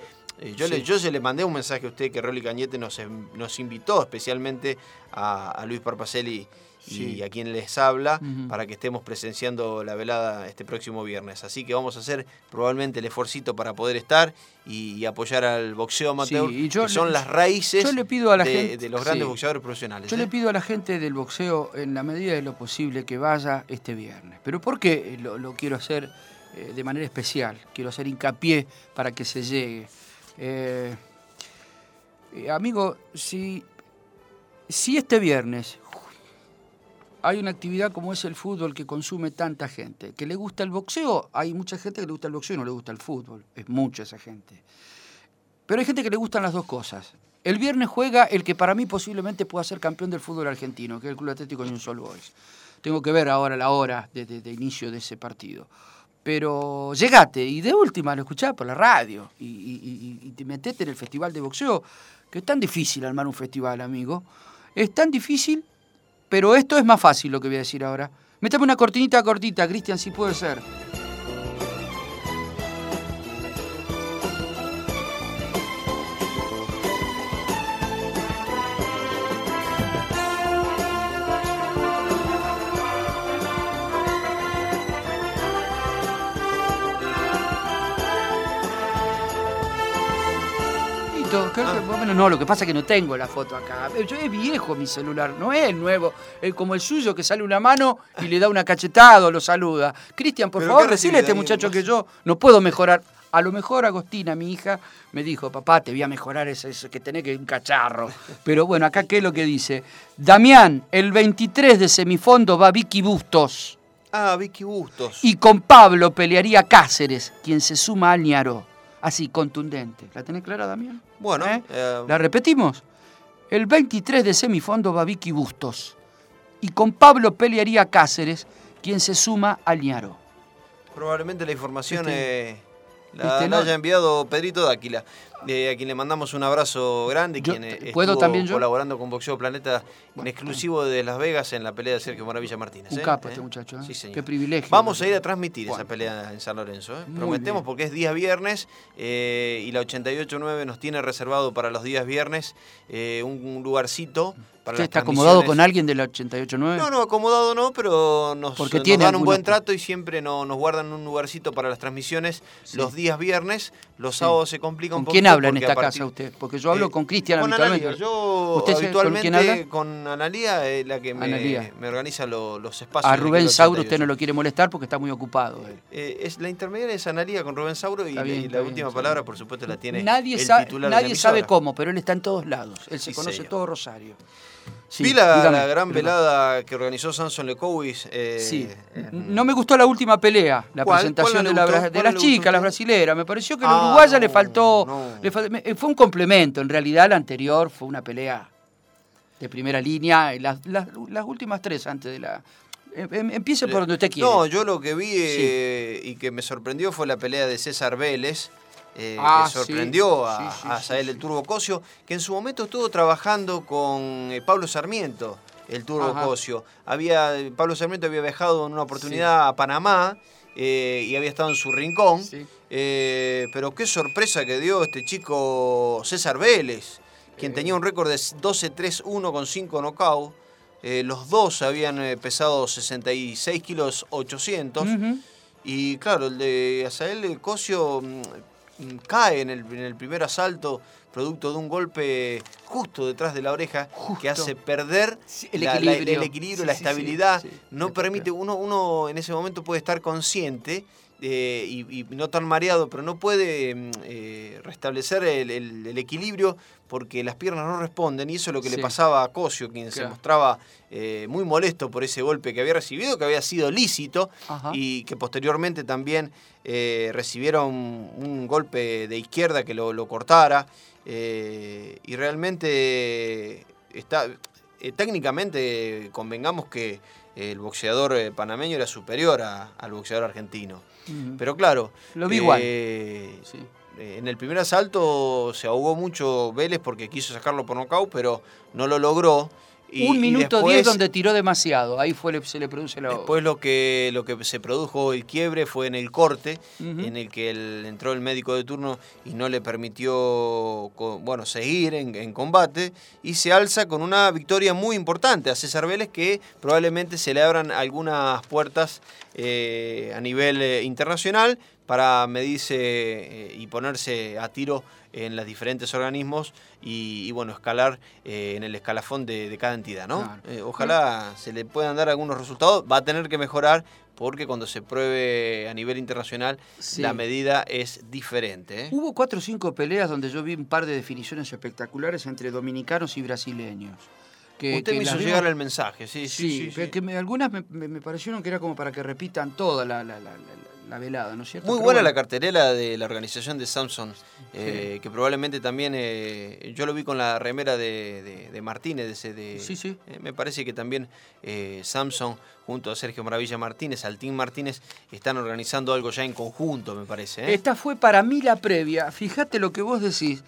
yo, le, yo se le mandé un mensaje a usted que Rolly Cañete nos, nos invitó especialmente a, Luis Parpacelli y a quien les habla para que estemos presenciando la velada este próximo viernes. Así que vamos a hacer probablemente el esforcito para poder estar y, apoyar al boxeo amateur, que son las raíces de, los grandes boxeadores profesionales. Yo le ¿eh? pido a la gente del boxeo, en la medida de lo posible, que vaya este viernes. ¿Pero por qué lo, quiero hacer eh, de manera especial? Quiero hacer hincapié para que se llegue. Eh, amigo, si, si este viernes hay una actividad como es el fútbol que consume tanta gente, que le gusta el boxeo, hay mucha gente que le gusta el boxeo y no le gusta el fútbol, es mucha esa gente. Pero hay gente que le gustan las dos cosas. El viernes juega el que para mí posiblemente pueda ser campeón del fútbol argentino, que es el Club Atlético New Sol Boys. Tengo que ver ahora la hora de inicio de ese partido. Pero llegate y de última lo escuchás por la radio y, te metete en el festival de boxeo, que es tan difícil armar un festival, amigo. Es tan difícil, pero esto es más fácil lo que voy a decir ahora. Métame una cortinita cortita, Cristian, si puede ser. Bueno, no, lo que pasa es que no tengo la foto acá. Yo, es viejo mi celular, no es nuevo. Es como el suyo que sale una mano y le da una cachetada o lo saluda. Cristian, por favor, decirle a este muchacho que yo no puedo mejorar. A lo mejor Agostina, mi hija, me dijo, papá, te voy a mejorar eso, que tenés que un cacharro. Pero bueno, acá qué es lo que dice. Damián, el 23 de semifondo va Vicky Bustos. Ah, Vicky Bustos. Y con Pablo pelearía Cáceres, quien se suma al Ñaro. Así, contundente. ¿La tenés clara, Damián? Bueno. ¿Eh? Eh, ¿La repetimos? El 23 de semifondo va Vicky Bustos. Y con Pablo pelearía Cáceres, quien se suma al Ñaro. Probablemente la información este, la, haya enviado Pedrito Dáquila a quien le mandamos un abrazo grande, quien estuvo también colaborando con Boxeo Planeta en exclusivo de Las Vegas en la pelea de Sergio Maravilla Martínez. Un ¿eh? capo este ¿Eh? muchacho, ¿eh? Sí, señor. Qué privilegio. Vamos a ir a transmitir esa pelea en San Lorenzo. Prometemos porque es día viernes y la 88.9 nos tiene reservado para los días viernes un lugarcito ¿Usted está acomodado con alguien de la 88.9? No, no, acomodado no, pero nos, Porque dan un buen trato y siempre nos guardan un lugarcito para las transmisiones los días viernes. Los sábados se complica un poco. ¿Quién habla en esta casa usted? Porque yo hablo eh, con Cristian Con Analía. Yo ¿Usted habitualmente con, Analía es la que me, me organiza los espacios. A Rubén Sauro usted no lo quiere molestar porque está muy ocupado. Eh, es, la intermediaria es Analía con Rubén Sauro y, la última palabra, por supuesto, la tiene nadie el titular Nadie sabe cómo, pero él está en todos lados. Él se conoce todo Rosario. Vi la, gran velada que organizó Samson Lecowis. Eh, sí. No me gustó la última pelea, la presentación de, la, de las chicas, las brasileras. Me pareció que a la ah, uruguaya le faltó. fue un complemento. En realidad, la anterior fue una pelea de primera línea. Las, las últimas tres antes de la. Em, em, empiece por donde usted quiera. No, yo lo que vi eh, y que me sorprendió fue la pelea de César Vélez. Eh, ah, que sorprendió a, a el Turbo Cosio, que en su momento estuvo trabajando con eh, Pablo Sarmiento, el Turbo Cosio. Había, Pablo Sarmiento había viajado en una oportunidad a Panamá eh, y había estado en su rincón. pero qué sorpresa que dio este chico César Vélez, quien tenía un récord de 12-3-1 con 5 knockouts. los dos habían pesado 66 kilos 800. Y claro, el de Azael Cosio mm, cae en el, primer asalto producto de un golpe justo detrás de la oreja que hace perder el equilibrio, la, estabilidad. no permite, uno, uno en ese momento puede estar consciente eh, y, no tan mareado, pero no puede mm, eh, restablecer el, equilibrio porque las piernas no responden y eso es lo que le pasaba a Cosio, quien se mostraba eh, muy molesto por ese golpe que había recibido, que había sido lícito y que posteriormente también recibieron un, golpe de izquierda que lo, cortara y realmente está técnicamente convengamos que el boxeador panameño era superior al boxeador argentino. Pero claro. Lo vi igual. Eh, eh, en el primer asalto se ahogó mucho Vélez porque quiso sacarlo por nocaut, pero no lo logró. Un minuto diez donde tiró demasiado, ahí fue se le produce la... Después lo que, lo que se produjo el quiebre fue en el corte, en el que entró el médico de turno y no le permitió bueno, seguir en, combate, y se alza con una victoria muy importante a César Vélez que probablemente se le abran algunas puertas eh, a nivel eh, internacional para medirse eh, y ponerse a tiro en los diferentes organismos y, bueno, escalar en el escalafón de, cada entidad, ¿no? ojalá se le puedan dar algunos resultados, va a tener que mejorar porque cuando se pruebe a nivel internacional la medida es diferente. Hubo cuatro o cinco peleas donde yo vi un par de definiciones espectaculares entre dominicanos y brasileños. Usted me hizo llegar el mensaje, sí, sí. sí, que algunas me, parecieron que era como para que repitan toda la, velada, ¿no es cierto? Muy buena la cartelera de la organización de Samson, eh, que probablemente también, eh, yo lo vi con la remera de, de, Martínez, de, sí, sí. Eh, me parece que también Samson junto a Sergio Maravilla Martínez, Altín Martínez, están organizando algo ya en conjunto, me parece. Esta fue para mí la previa, fíjate lo que vos decís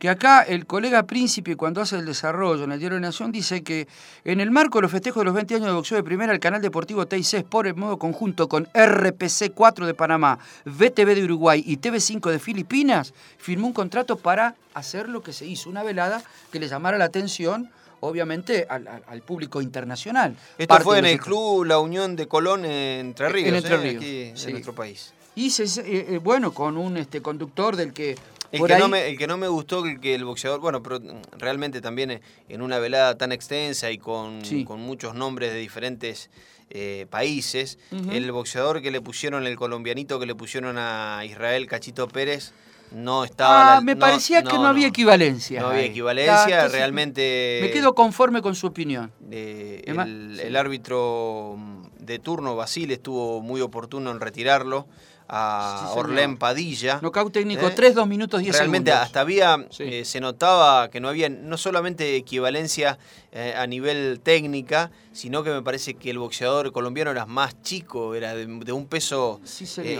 que acá el colega Príncipe, cuando hace el desarrollo en el Diario de Nación, dice que en el marco de los festejos de los 20 años de boxeo de primera, el canal deportivo TIC por en modo conjunto con RPC 4 de Panamá, VTV de Uruguay y TV5 de Filipinas, firmó un contrato para hacer lo que se hizo, una velada que le llamara la atención obviamente al, público internacional. Esto fue en el club La Unión de Colón Entre Ríos, en, Entre ¿eh? Ríos, aquí en nuestro país. Y se, eh, eh, bueno, con un este, conductor del que El, que no me, el que no me gustó que el boxeador, bueno, pero realmente también en una velada tan extensa y con, con muchos nombres de diferentes eh, países, el boxeador que le pusieron, el colombianito que le pusieron a Israel Cachito Pérez, no estaba. Ah, me parecía que no, había equivalencia. No había equivalencia, realmente. Me quedo conforme con su opinión. el, árbitro de turno, Basile, estuvo muy oportuno en retirarlo a Orlén Padilla. Nocaut técnico, 3, ¿eh? 2 minutos 10 Realmente hasta había, eh, se notaba que no había no solamente equivalencia eh, a nivel técnica, sino que me parece que el boxeador colombiano era más chico, era de, un peso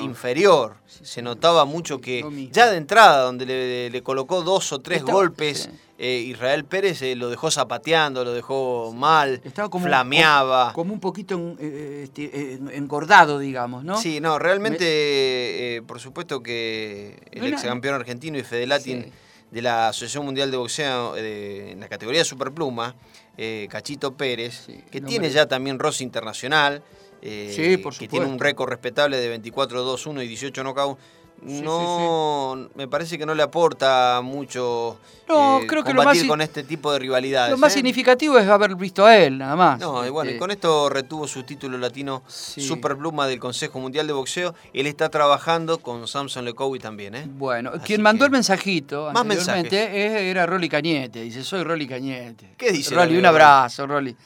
inferior. se notaba mucho que ya de entrada, donde le, colocó dos o tres golpes. Israel Pérez lo dejó zapateando, lo dejó mal, flameaba. Como, un poquito este, engordado, digamos, ¿no? Sí, no, realmente, por supuesto que el ex campeón argentino y Fede Latin de la Asociación Mundial de Boxeo en la categoría Superpluma, eh, Cachito Pérez, que tiene ya también Rossi Internacional, eh, que tiene un récord respetable de 24-2-1 y 18 knockouts no me parece que no le aporta mucho no, eh, creo que combatir con este tipo de rivalidades. Lo más ¿eh? significativo es haber visto a él, nada más. No, y bueno, y este. con esto retuvo su título latino Superpluma del Consejo Mundial de Boxeo. Él está trabajando con Samson Lecowi también, ¿eh? Bueno, quien mandó el mensajito más anteriormente era Rolly Cañete. Dice, soy Rolly Cañete. ¿Qué dice? Rolly, un abrazo, Rolly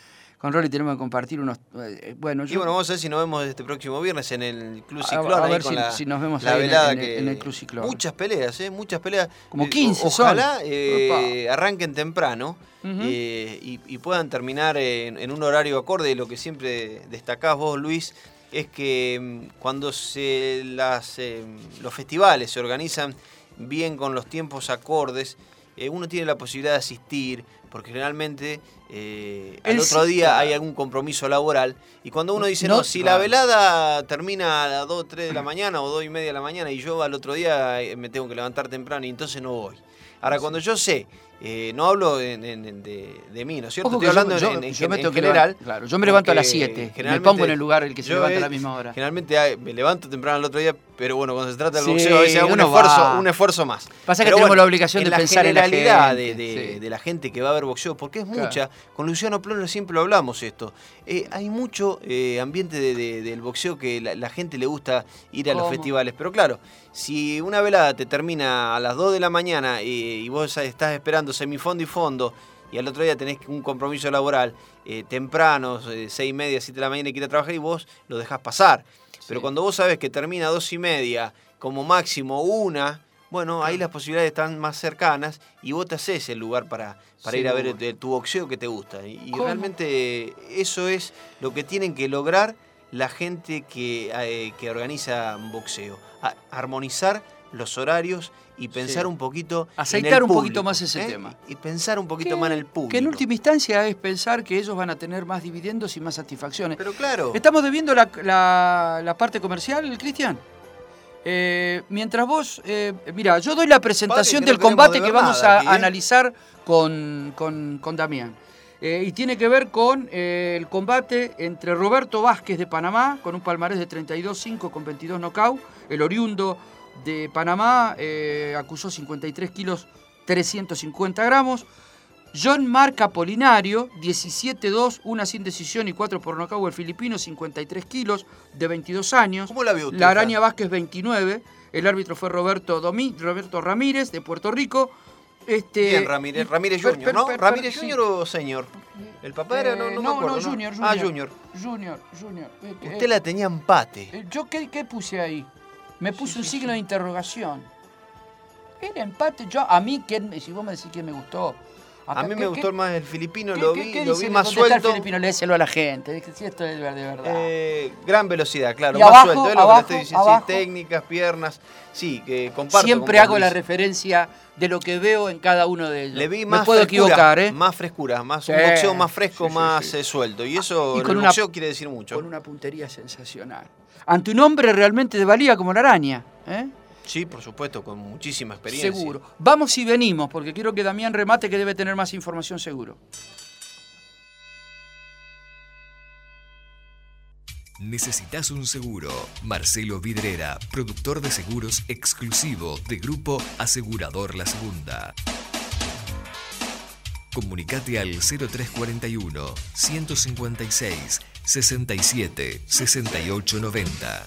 con Rolly tenemos que compartir unos. Eh, bueno, Y bueno, vamos a ver si nos vemos este próximo viernes en el Club Ciclón. A, ver si, nos vemos la velada en, que, en, el Club Ciclón. Muchas peleas, ¿eh? Muchas peleas. Como 15 eh, Ojalá eh, arranquen temprano y, puedan terminar en, un horario acorde. Lo que siempre destacás vos, Luis, es que mm, cuando se las, los festivales se organizan bien con los tiempos acordes, uno tiene la posibilidad de asistir, porque generalmente eh, al otro día hay algún compromiso laboral. Y cuando uno dice, no, si la velada termina a las 2, 3 de la mañana o 2 y media de la mañana y yo al otro día eh, me tengo que levantar temprano y entonces no voy. Ahora, cuando yo sé eh, no hablo de, mí, ¿no es cierto? Estoy hablando en, general. claro, yo me levanto a las 7. Me pongo en el lugar el que se levanta a la misma hora. Generalmente me levanto temprano el otro día, pero bueno, cuando se trata del boxeo, a veces hago un esfuerzo, un esfuerzo más. Pasa que tenemos la obligación de pensar en la realidad de, de, la gente que va a ver boxeo, porque es mucha. Con Luciano Plono siempre lo hablamos esto. Eh, hay mucho eh, ambiente del boxeo que la, la, gente le gusta ir a los festivales, pero claro, si una velada te termina a las 2 de la mañana y, vos estás esperando semifondo y fondo y al otro día tenés un compromiso laboral eh, temprano, 6 y media, 7 de la mañana y quieres trabajar y vos lo dejás pasar. Pero cuando vos sabes que termina a 2 y media, como máximo una, bueno, ahí las posibilidades están más cercanas y vos te haces el lugar para, para ir a ver tu boxeo que te gusta. Y, realmente eso es lo que tienen que lograr la gente que, eh, que organiza boxeo. Armonizar los horarios y pensar un poquito aceitar un poquito más ese ¿eh? tema. Y pensar un poquito más en el público. que en última instancia es pensar que ellos van a tener más dividendos y más satisfacciones. Pero claro. Estamos debiendo la, la, parte comercial Cristian. Eh, mientras vos eh, mira yo doy la presentación del combate que vamos a analizar con, con, con Damián y tiene que ver con el combate entre Roberto Vázquez de Panamá, con un palmarés de 32-5 con 22 knockouts, el oriundo de Panamá eh, acusó 53 kilos 350 gramos. John Marc Apolinario, 17-2, una sin decisión y 4 por nocaut el filipino, 53 kilos, de 22 años. ¿Cómo la vio La Araña Vázquez, 29. El árbitro fue Roberto, Roberto Ramírez, de Puerto Rico. Este, Bien, Ramírez, Ramírez Junior, ¿no? ¿Ramírez Junior o señor? El papá era, no, no, me acuerdo. No, Junior, Junior. Ah, Junior. Junior, Junior. Usted la tenía empate. Eh, ¿Yo qué, qué puse ahí? Me puse un signo de interrogación. Era empate. Yo, a mí, ¿quién, si vos me decís que me gustó. A mí me gustó más el filipino, lo vi, lo vi más suelto. El filipino? Léselo a la gente, si esto es de verdad. Eh, gran velocidad, claro, más suelto. Es lo que estoy diciendo. Sí, técnicas, piernas. Sí, que comparto. Siempre hago la referencia de lo que veo en cada uno de ellos. Le vi más Me puedo frescura, equivocar, ¿eh? Más frescura, más, un boxeo más fresco, más eh, suelto. Y eso y con el boxeo quiere decir mucho. Con una puntería sensacional ante un hombre realmente de valía como la araña. ¿eh? Sí, por supuesto, con muchísima experiencia. Seguro. Vamos y venimos, porque quiero que Damián remate que debe tener más información seguro. Necesitas un seguro. Marcelo Vidrera, productor de seguros exclusivo de Grupo Asegurador La Segunda. Comunicate al 0341 156 67 68 90.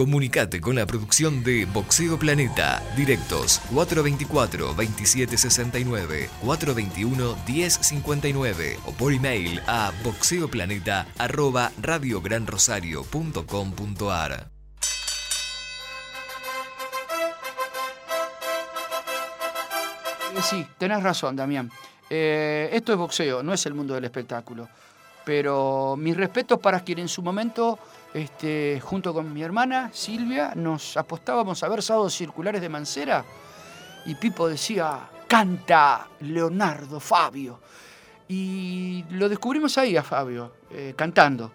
Comunicate con la producción de Boxeo Planeta. Directos 424-2769, 421-1059 o por email a boxeoplaneta.radiogranrosario.com.ar. Eh, sí, tenés razón, Damián. Eh, esto es boxeo, no es el mundo del espectáculo. Pero mis respetos para quien en su momento este, junto con mi hermana Silvia, nos apostábamos a ver sábados circulares de Mancera y Pipo decía, canta Leonardo Fabio. Y lo descubrimos ahí a Fabio, eh, cantando.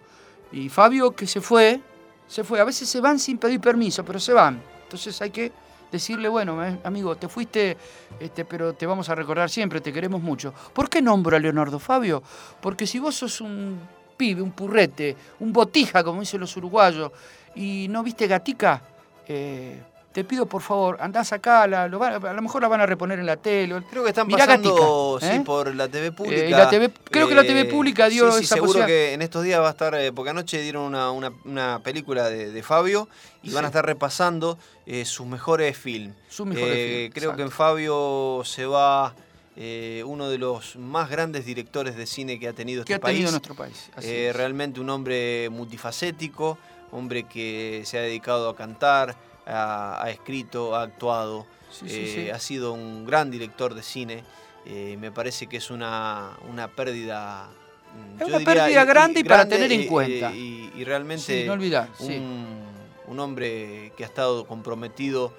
Y Fabio que se fue, se fue. A veces se van sin pedir permiso, pero se van. Entonces hay que decirle, bueno, eh, amigo, te fuiste, este, pero te vamos a recordar siempre, te queremos mucho. ¿Por qué nombro a Leonardo Fabio? Porque si vos sos un pibe, un purrete, un botija, como dicen los uruguayos, y no viste gatica, eh, te pido por favor, andás acá, a lo mejor la van a reponer en la tele. Creo que están pasando ¿eh? por la TV pública. Eh, la TV, creo que la TV pública dio sí, sí, seguro que en estos días va a estar, porque anoche dieron una, película de, Fabio y van a estar repasando sus mejores films. Sus mejores Creo que en Fabio se va eh, uno de los más grandes directores de cine que ha tenido este país. Tenido nuestro país. Eh, realmente un hombre multifacético, hombre que se ha dedicado a cantar, ha, escrito, ha actuado, eh, ha sido un gran director de cine. me parece que es una, una pérdida. Mm, es una pérdida grande y, para tener en cuenta. Y, realmente no olvidar, un, un, hombre que ha estado comprometido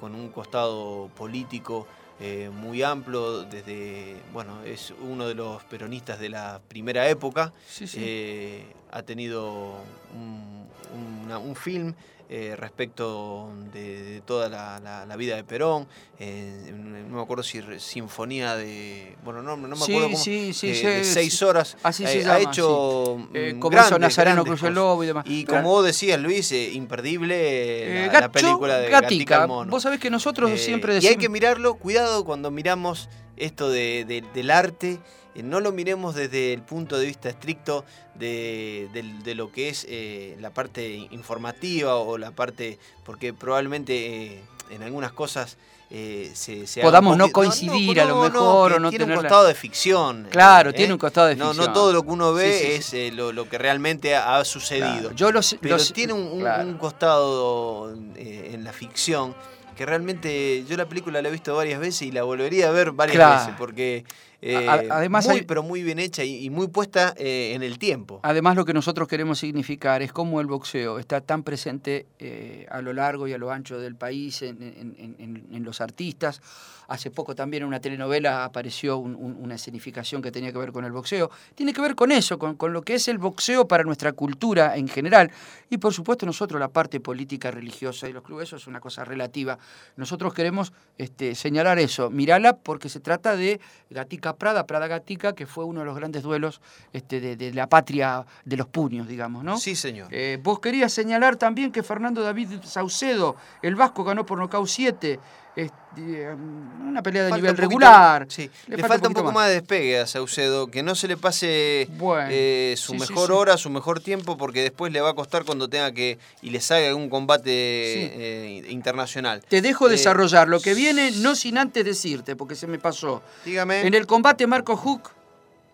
con un costado político eh, muy amplio, desde, bueno, es uno de los peronistas de la primera época, eh, ha tenido un film eh, respecto de, toda la, vida de Perón. Eh, no me acuerdo si Sinfonía de. Bueno, no, no me acuerdo cómo. Sí, sí, eh, de seis horas. Así se ha hecho. como grande, Nazareno Cruz el Lobo y demás. Y como vos decías, Luis, imperdible la, película de Gatica. Vos sabés que nosotros siempre decimos. Y hay que mirarlo, cuidado cuando miramos esto del arte no lo miremos desde el punto de vista estricto de, lo que es eh, la parte informativa o la parte, porque probablemente eh, en algunas cosas se, podamos no coincidir a lo mejor o no tiene un costado de ficción claro tiene un costado de ficción no, todo lo que uno ve es lo, que realmente ha, sucedido. Yo pero tiene un, costado en la ficción que realmente yo la película la he visto varias veces y la volvería a ver varias veces porque eh, además muy, pero muy bien hecha y, muy puesta eh, en el tiempo. Además, lo que nosotros queremos significar es cómo el boxeo está tan presente eh, a lo largo y a lo ancho del país, en, los artistas. Hace poco también en una telenovela apareció una escenificación que tenía que ver con el boxeo. Tiene que ver con eso, con, lo que es el boxeo para nuestra cultura en general. Y por supuesto nosotros la parte política, religiosa y los clubes, eso es una cosa relativa. Nosotros queremos este, señalar eso, mirala porque se trata de Gatica Prada, Prada Gatica, que fue uno de los grandes duelos este, de, la patria de los puños, digamos, ¿no? Sí, señor. Eh, vos querías señalar también que Fernando David Saucedo, el Vasco, ganó por nocaut 7. Este, una pelea de nivel regular. Sí. Le, falta, un, poco más. de despegue a Saucedo, que no se le pase eh, su mejor hora, su mejor tiempo, porque después le va a costar cuando tenga que y le salga algún combate eh, internacional. Te dejo eh, desarrollar lo que viene, no sin antes decirte, porque se me pasó. Dígame. En el combate Marco Hook,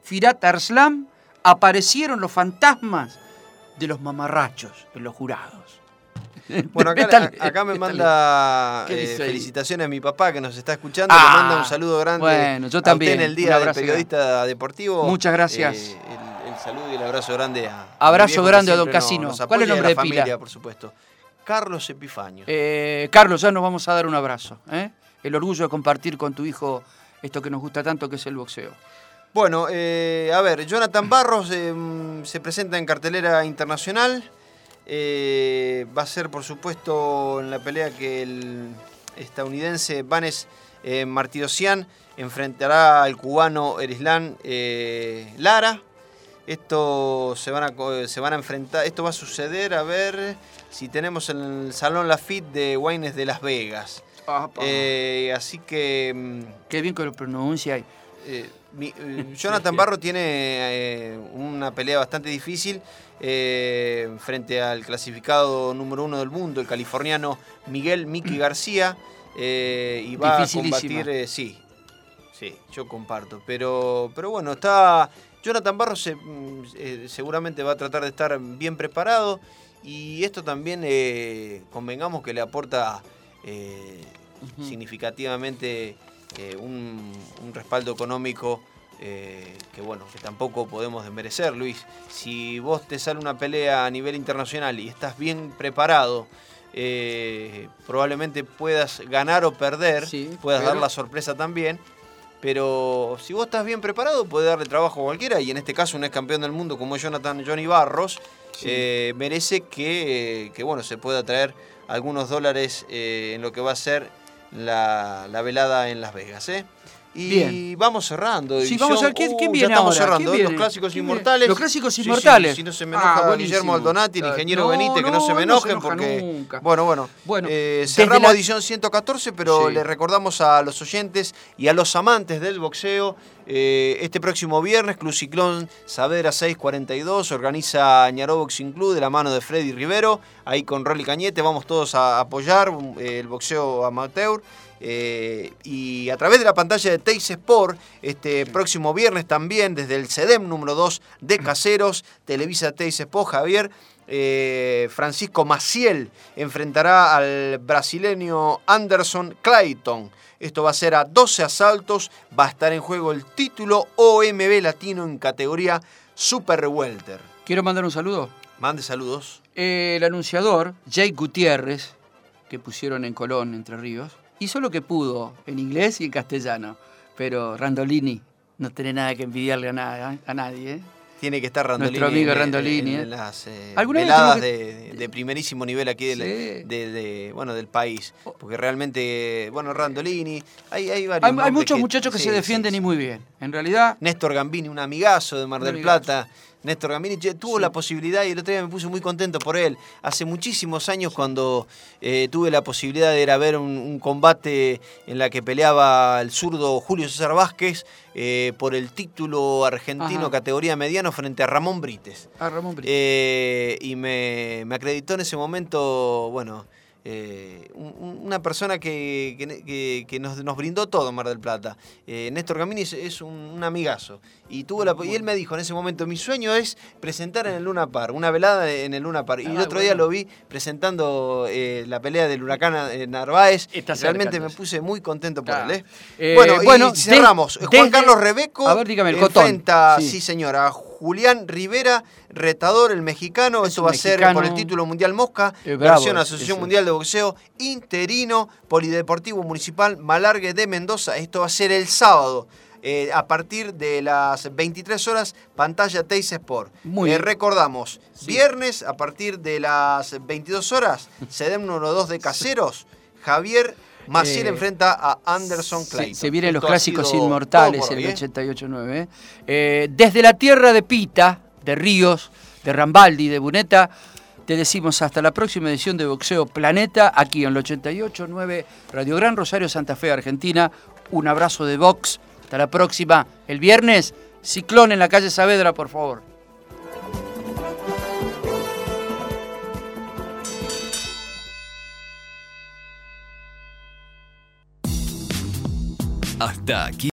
Firat Arslan, aparecieron los fantasmas de los mamarrachos en los jurados. Bueno, acá, me manda eh, felicitaciones a mi papá que nos está escuchando. le manda un ah, saludo grande. Bueno, yo también. en el Día del Periodista Deportivo. Muchas gracias. Eh, el, saludo y el abrazo grande a. Abrazo grande a Don Casino. ¿Cuál es el nombre de familia, por supuesto. Carlos Epifanio. Eh, Carlos, ya nos vamos a dar un abrazo. el orgullo de compartir con tu hijo esto que nos gusta tanto, que es el boxeo. Bueno, eh, a ver, Jonathan Barros em, se presenta en cartelera internacional. Eh, va a ser, por supuesto, en la pelea que el estadounidense Vanes eh, Martirosian enfrentará al cubano Erislan Lara. Esto se van, a, se van a enfrentar, esto va a suceder, a ver si tenemos en el Salón Lafitte de Wines de Las Vegas. así que... Mm, Qué bien que lo pronuncia. Eh, Jonathan Barro tiene eh, una pelea bastante difícil eh, frente al clasificado número uno del mundo, el californiano Miguel Miki García. y va a combatir. sí, sí, yo comparto. Pero, pero bueno, está. Jonathan Barro mm, seguramente va a tratar de estar bien preparado. Y esto también, convengamos que le aporta significativamente eh, un, respaldo económico eh, que bueno, que tampoco podemos desmerecer, Luis. Si vos te sale una pelea a nivel internacional y estás bien preparado, eh, probablemente puedas ganar o perder, puedas dar la sorpresa también. Pero si vos estás bien preparado, puede darle trabajo a cualquiera. Y en este caso, un ex campeón del mundo como Jonathan Johnny Barros, merece que, que, bueno, se pueda traer algunos dólares en lo que va a ser la, la velada en Las Vegas. ¿eh? Y vamos cerrando. Sí, vamos a ver, ¿quién, uh, viene estamos cerrando. Los clásicos inmortales. Los clásicos inmortales. si no se me enoja ah, Guillermo Aldonati, el ingeniero Benítez, que no se me enojen porque. Bueno, bueno. bueno eh, cerramos la... edición 114, pero le recordamos a los oyentes y a los amantes del boxeo. Eh, este próximo viernes, Club Ciclón Saavedra 642 organiza Ñaró Boxing Club de la mano de Freddy Rivero. Ahí con Rolly Cañete vamos todos a apoyar eh, el boxeo amateur. Eh, y a través de la pantalla de Teis Sport, este próximo viernes también, desde el CEDEM número 2 de Caseros, Televisa Teis Sport, Javier. Eh, Francisco Maciel enfrentará al brasileño Anderson Clayton. Esto va a ser a 12 asaltos. Va a estar en juego el título OMB Latino en categoría Super Welter. Quiero mandar un saludo. Mande saludos. el anunciador, Jake Gutiérrez, que pusieron en Colón, Entre Ríos, hizo lo que pudo en inglés y en castellano. Pero Randolini no tiene nada que envidiarle a, nada, a nadie. ¿eh? Tiene que estar Randolini. Nuestro amigo Randolini. En, ¿eh? las eh, veladas de, primerísimo nivel aquí del, bueno, del país. Porque realmente, bueno, Randolini, hay, hay varios. Hay, muchos muchachos que se defienden y muy bien. En realidad. Néstor Gambini, un amigazo de Mar del Plata. Néstor Gambini tuvo la posibilidad y el otro día me puse muy contento por él. Hace muchísimos años cuando eh, tuve la posibilidad de ir a ver un, combate en la que peleaba el zurdo Julio César Vázquez eh, por el título argentino categoría mediano frente a Ramón Brites. A Ramón Brites. Eh, y me, me acreditó en ese momento, bueno, eh, una persona que, que, nos, nos, brindó todo en Mar del Plata. Eh, Néstor Camini es, un, amigazo. Y, tuvo la, y él me dijo en ese momento, mi sueño es presentar en el Luna Par, una velada en el Luna Par. Y el ah, otro día lo vi presentando eh, la pelea del huracán Narváez. Realmente me puse muy contento por él. bueno, y cerramos. Juan Carlos Rebeco a ver, dígame, el enfrenta, sí. sí señora, Julián Rivera, retador, el mexicano. Eso va a ser por el título mundial Mosca, versión Asociación Mundial de Boxeo, interino, Polideportivo Municipal Malargue de Mendoza. Esto va a ser el sábado. Eh, a partir de las 23 horas, pantalla Teis Sport. Muy eh, recordamos, viernes a partir de las 22 horas, CEDEM número 2 de Caseros, Javier Maciel eh, enfrenta a Anderson Clayton. Se, vienen los clásicos inmortales, el 88-9. ¿eh? ¿eh? desde la tierra de Pita, de Ríos, de Rambaldi, de Buneta, te decimos hasta la próxima edición de Boxeo Planeta, aquí en el 88-9, Radio Gran Rosario, Santa Fe, Argentina. Un abrazo de box. Hasta la próxima. El viernes, ciclón en la calle Saavedra, por favor. Hasta aquí.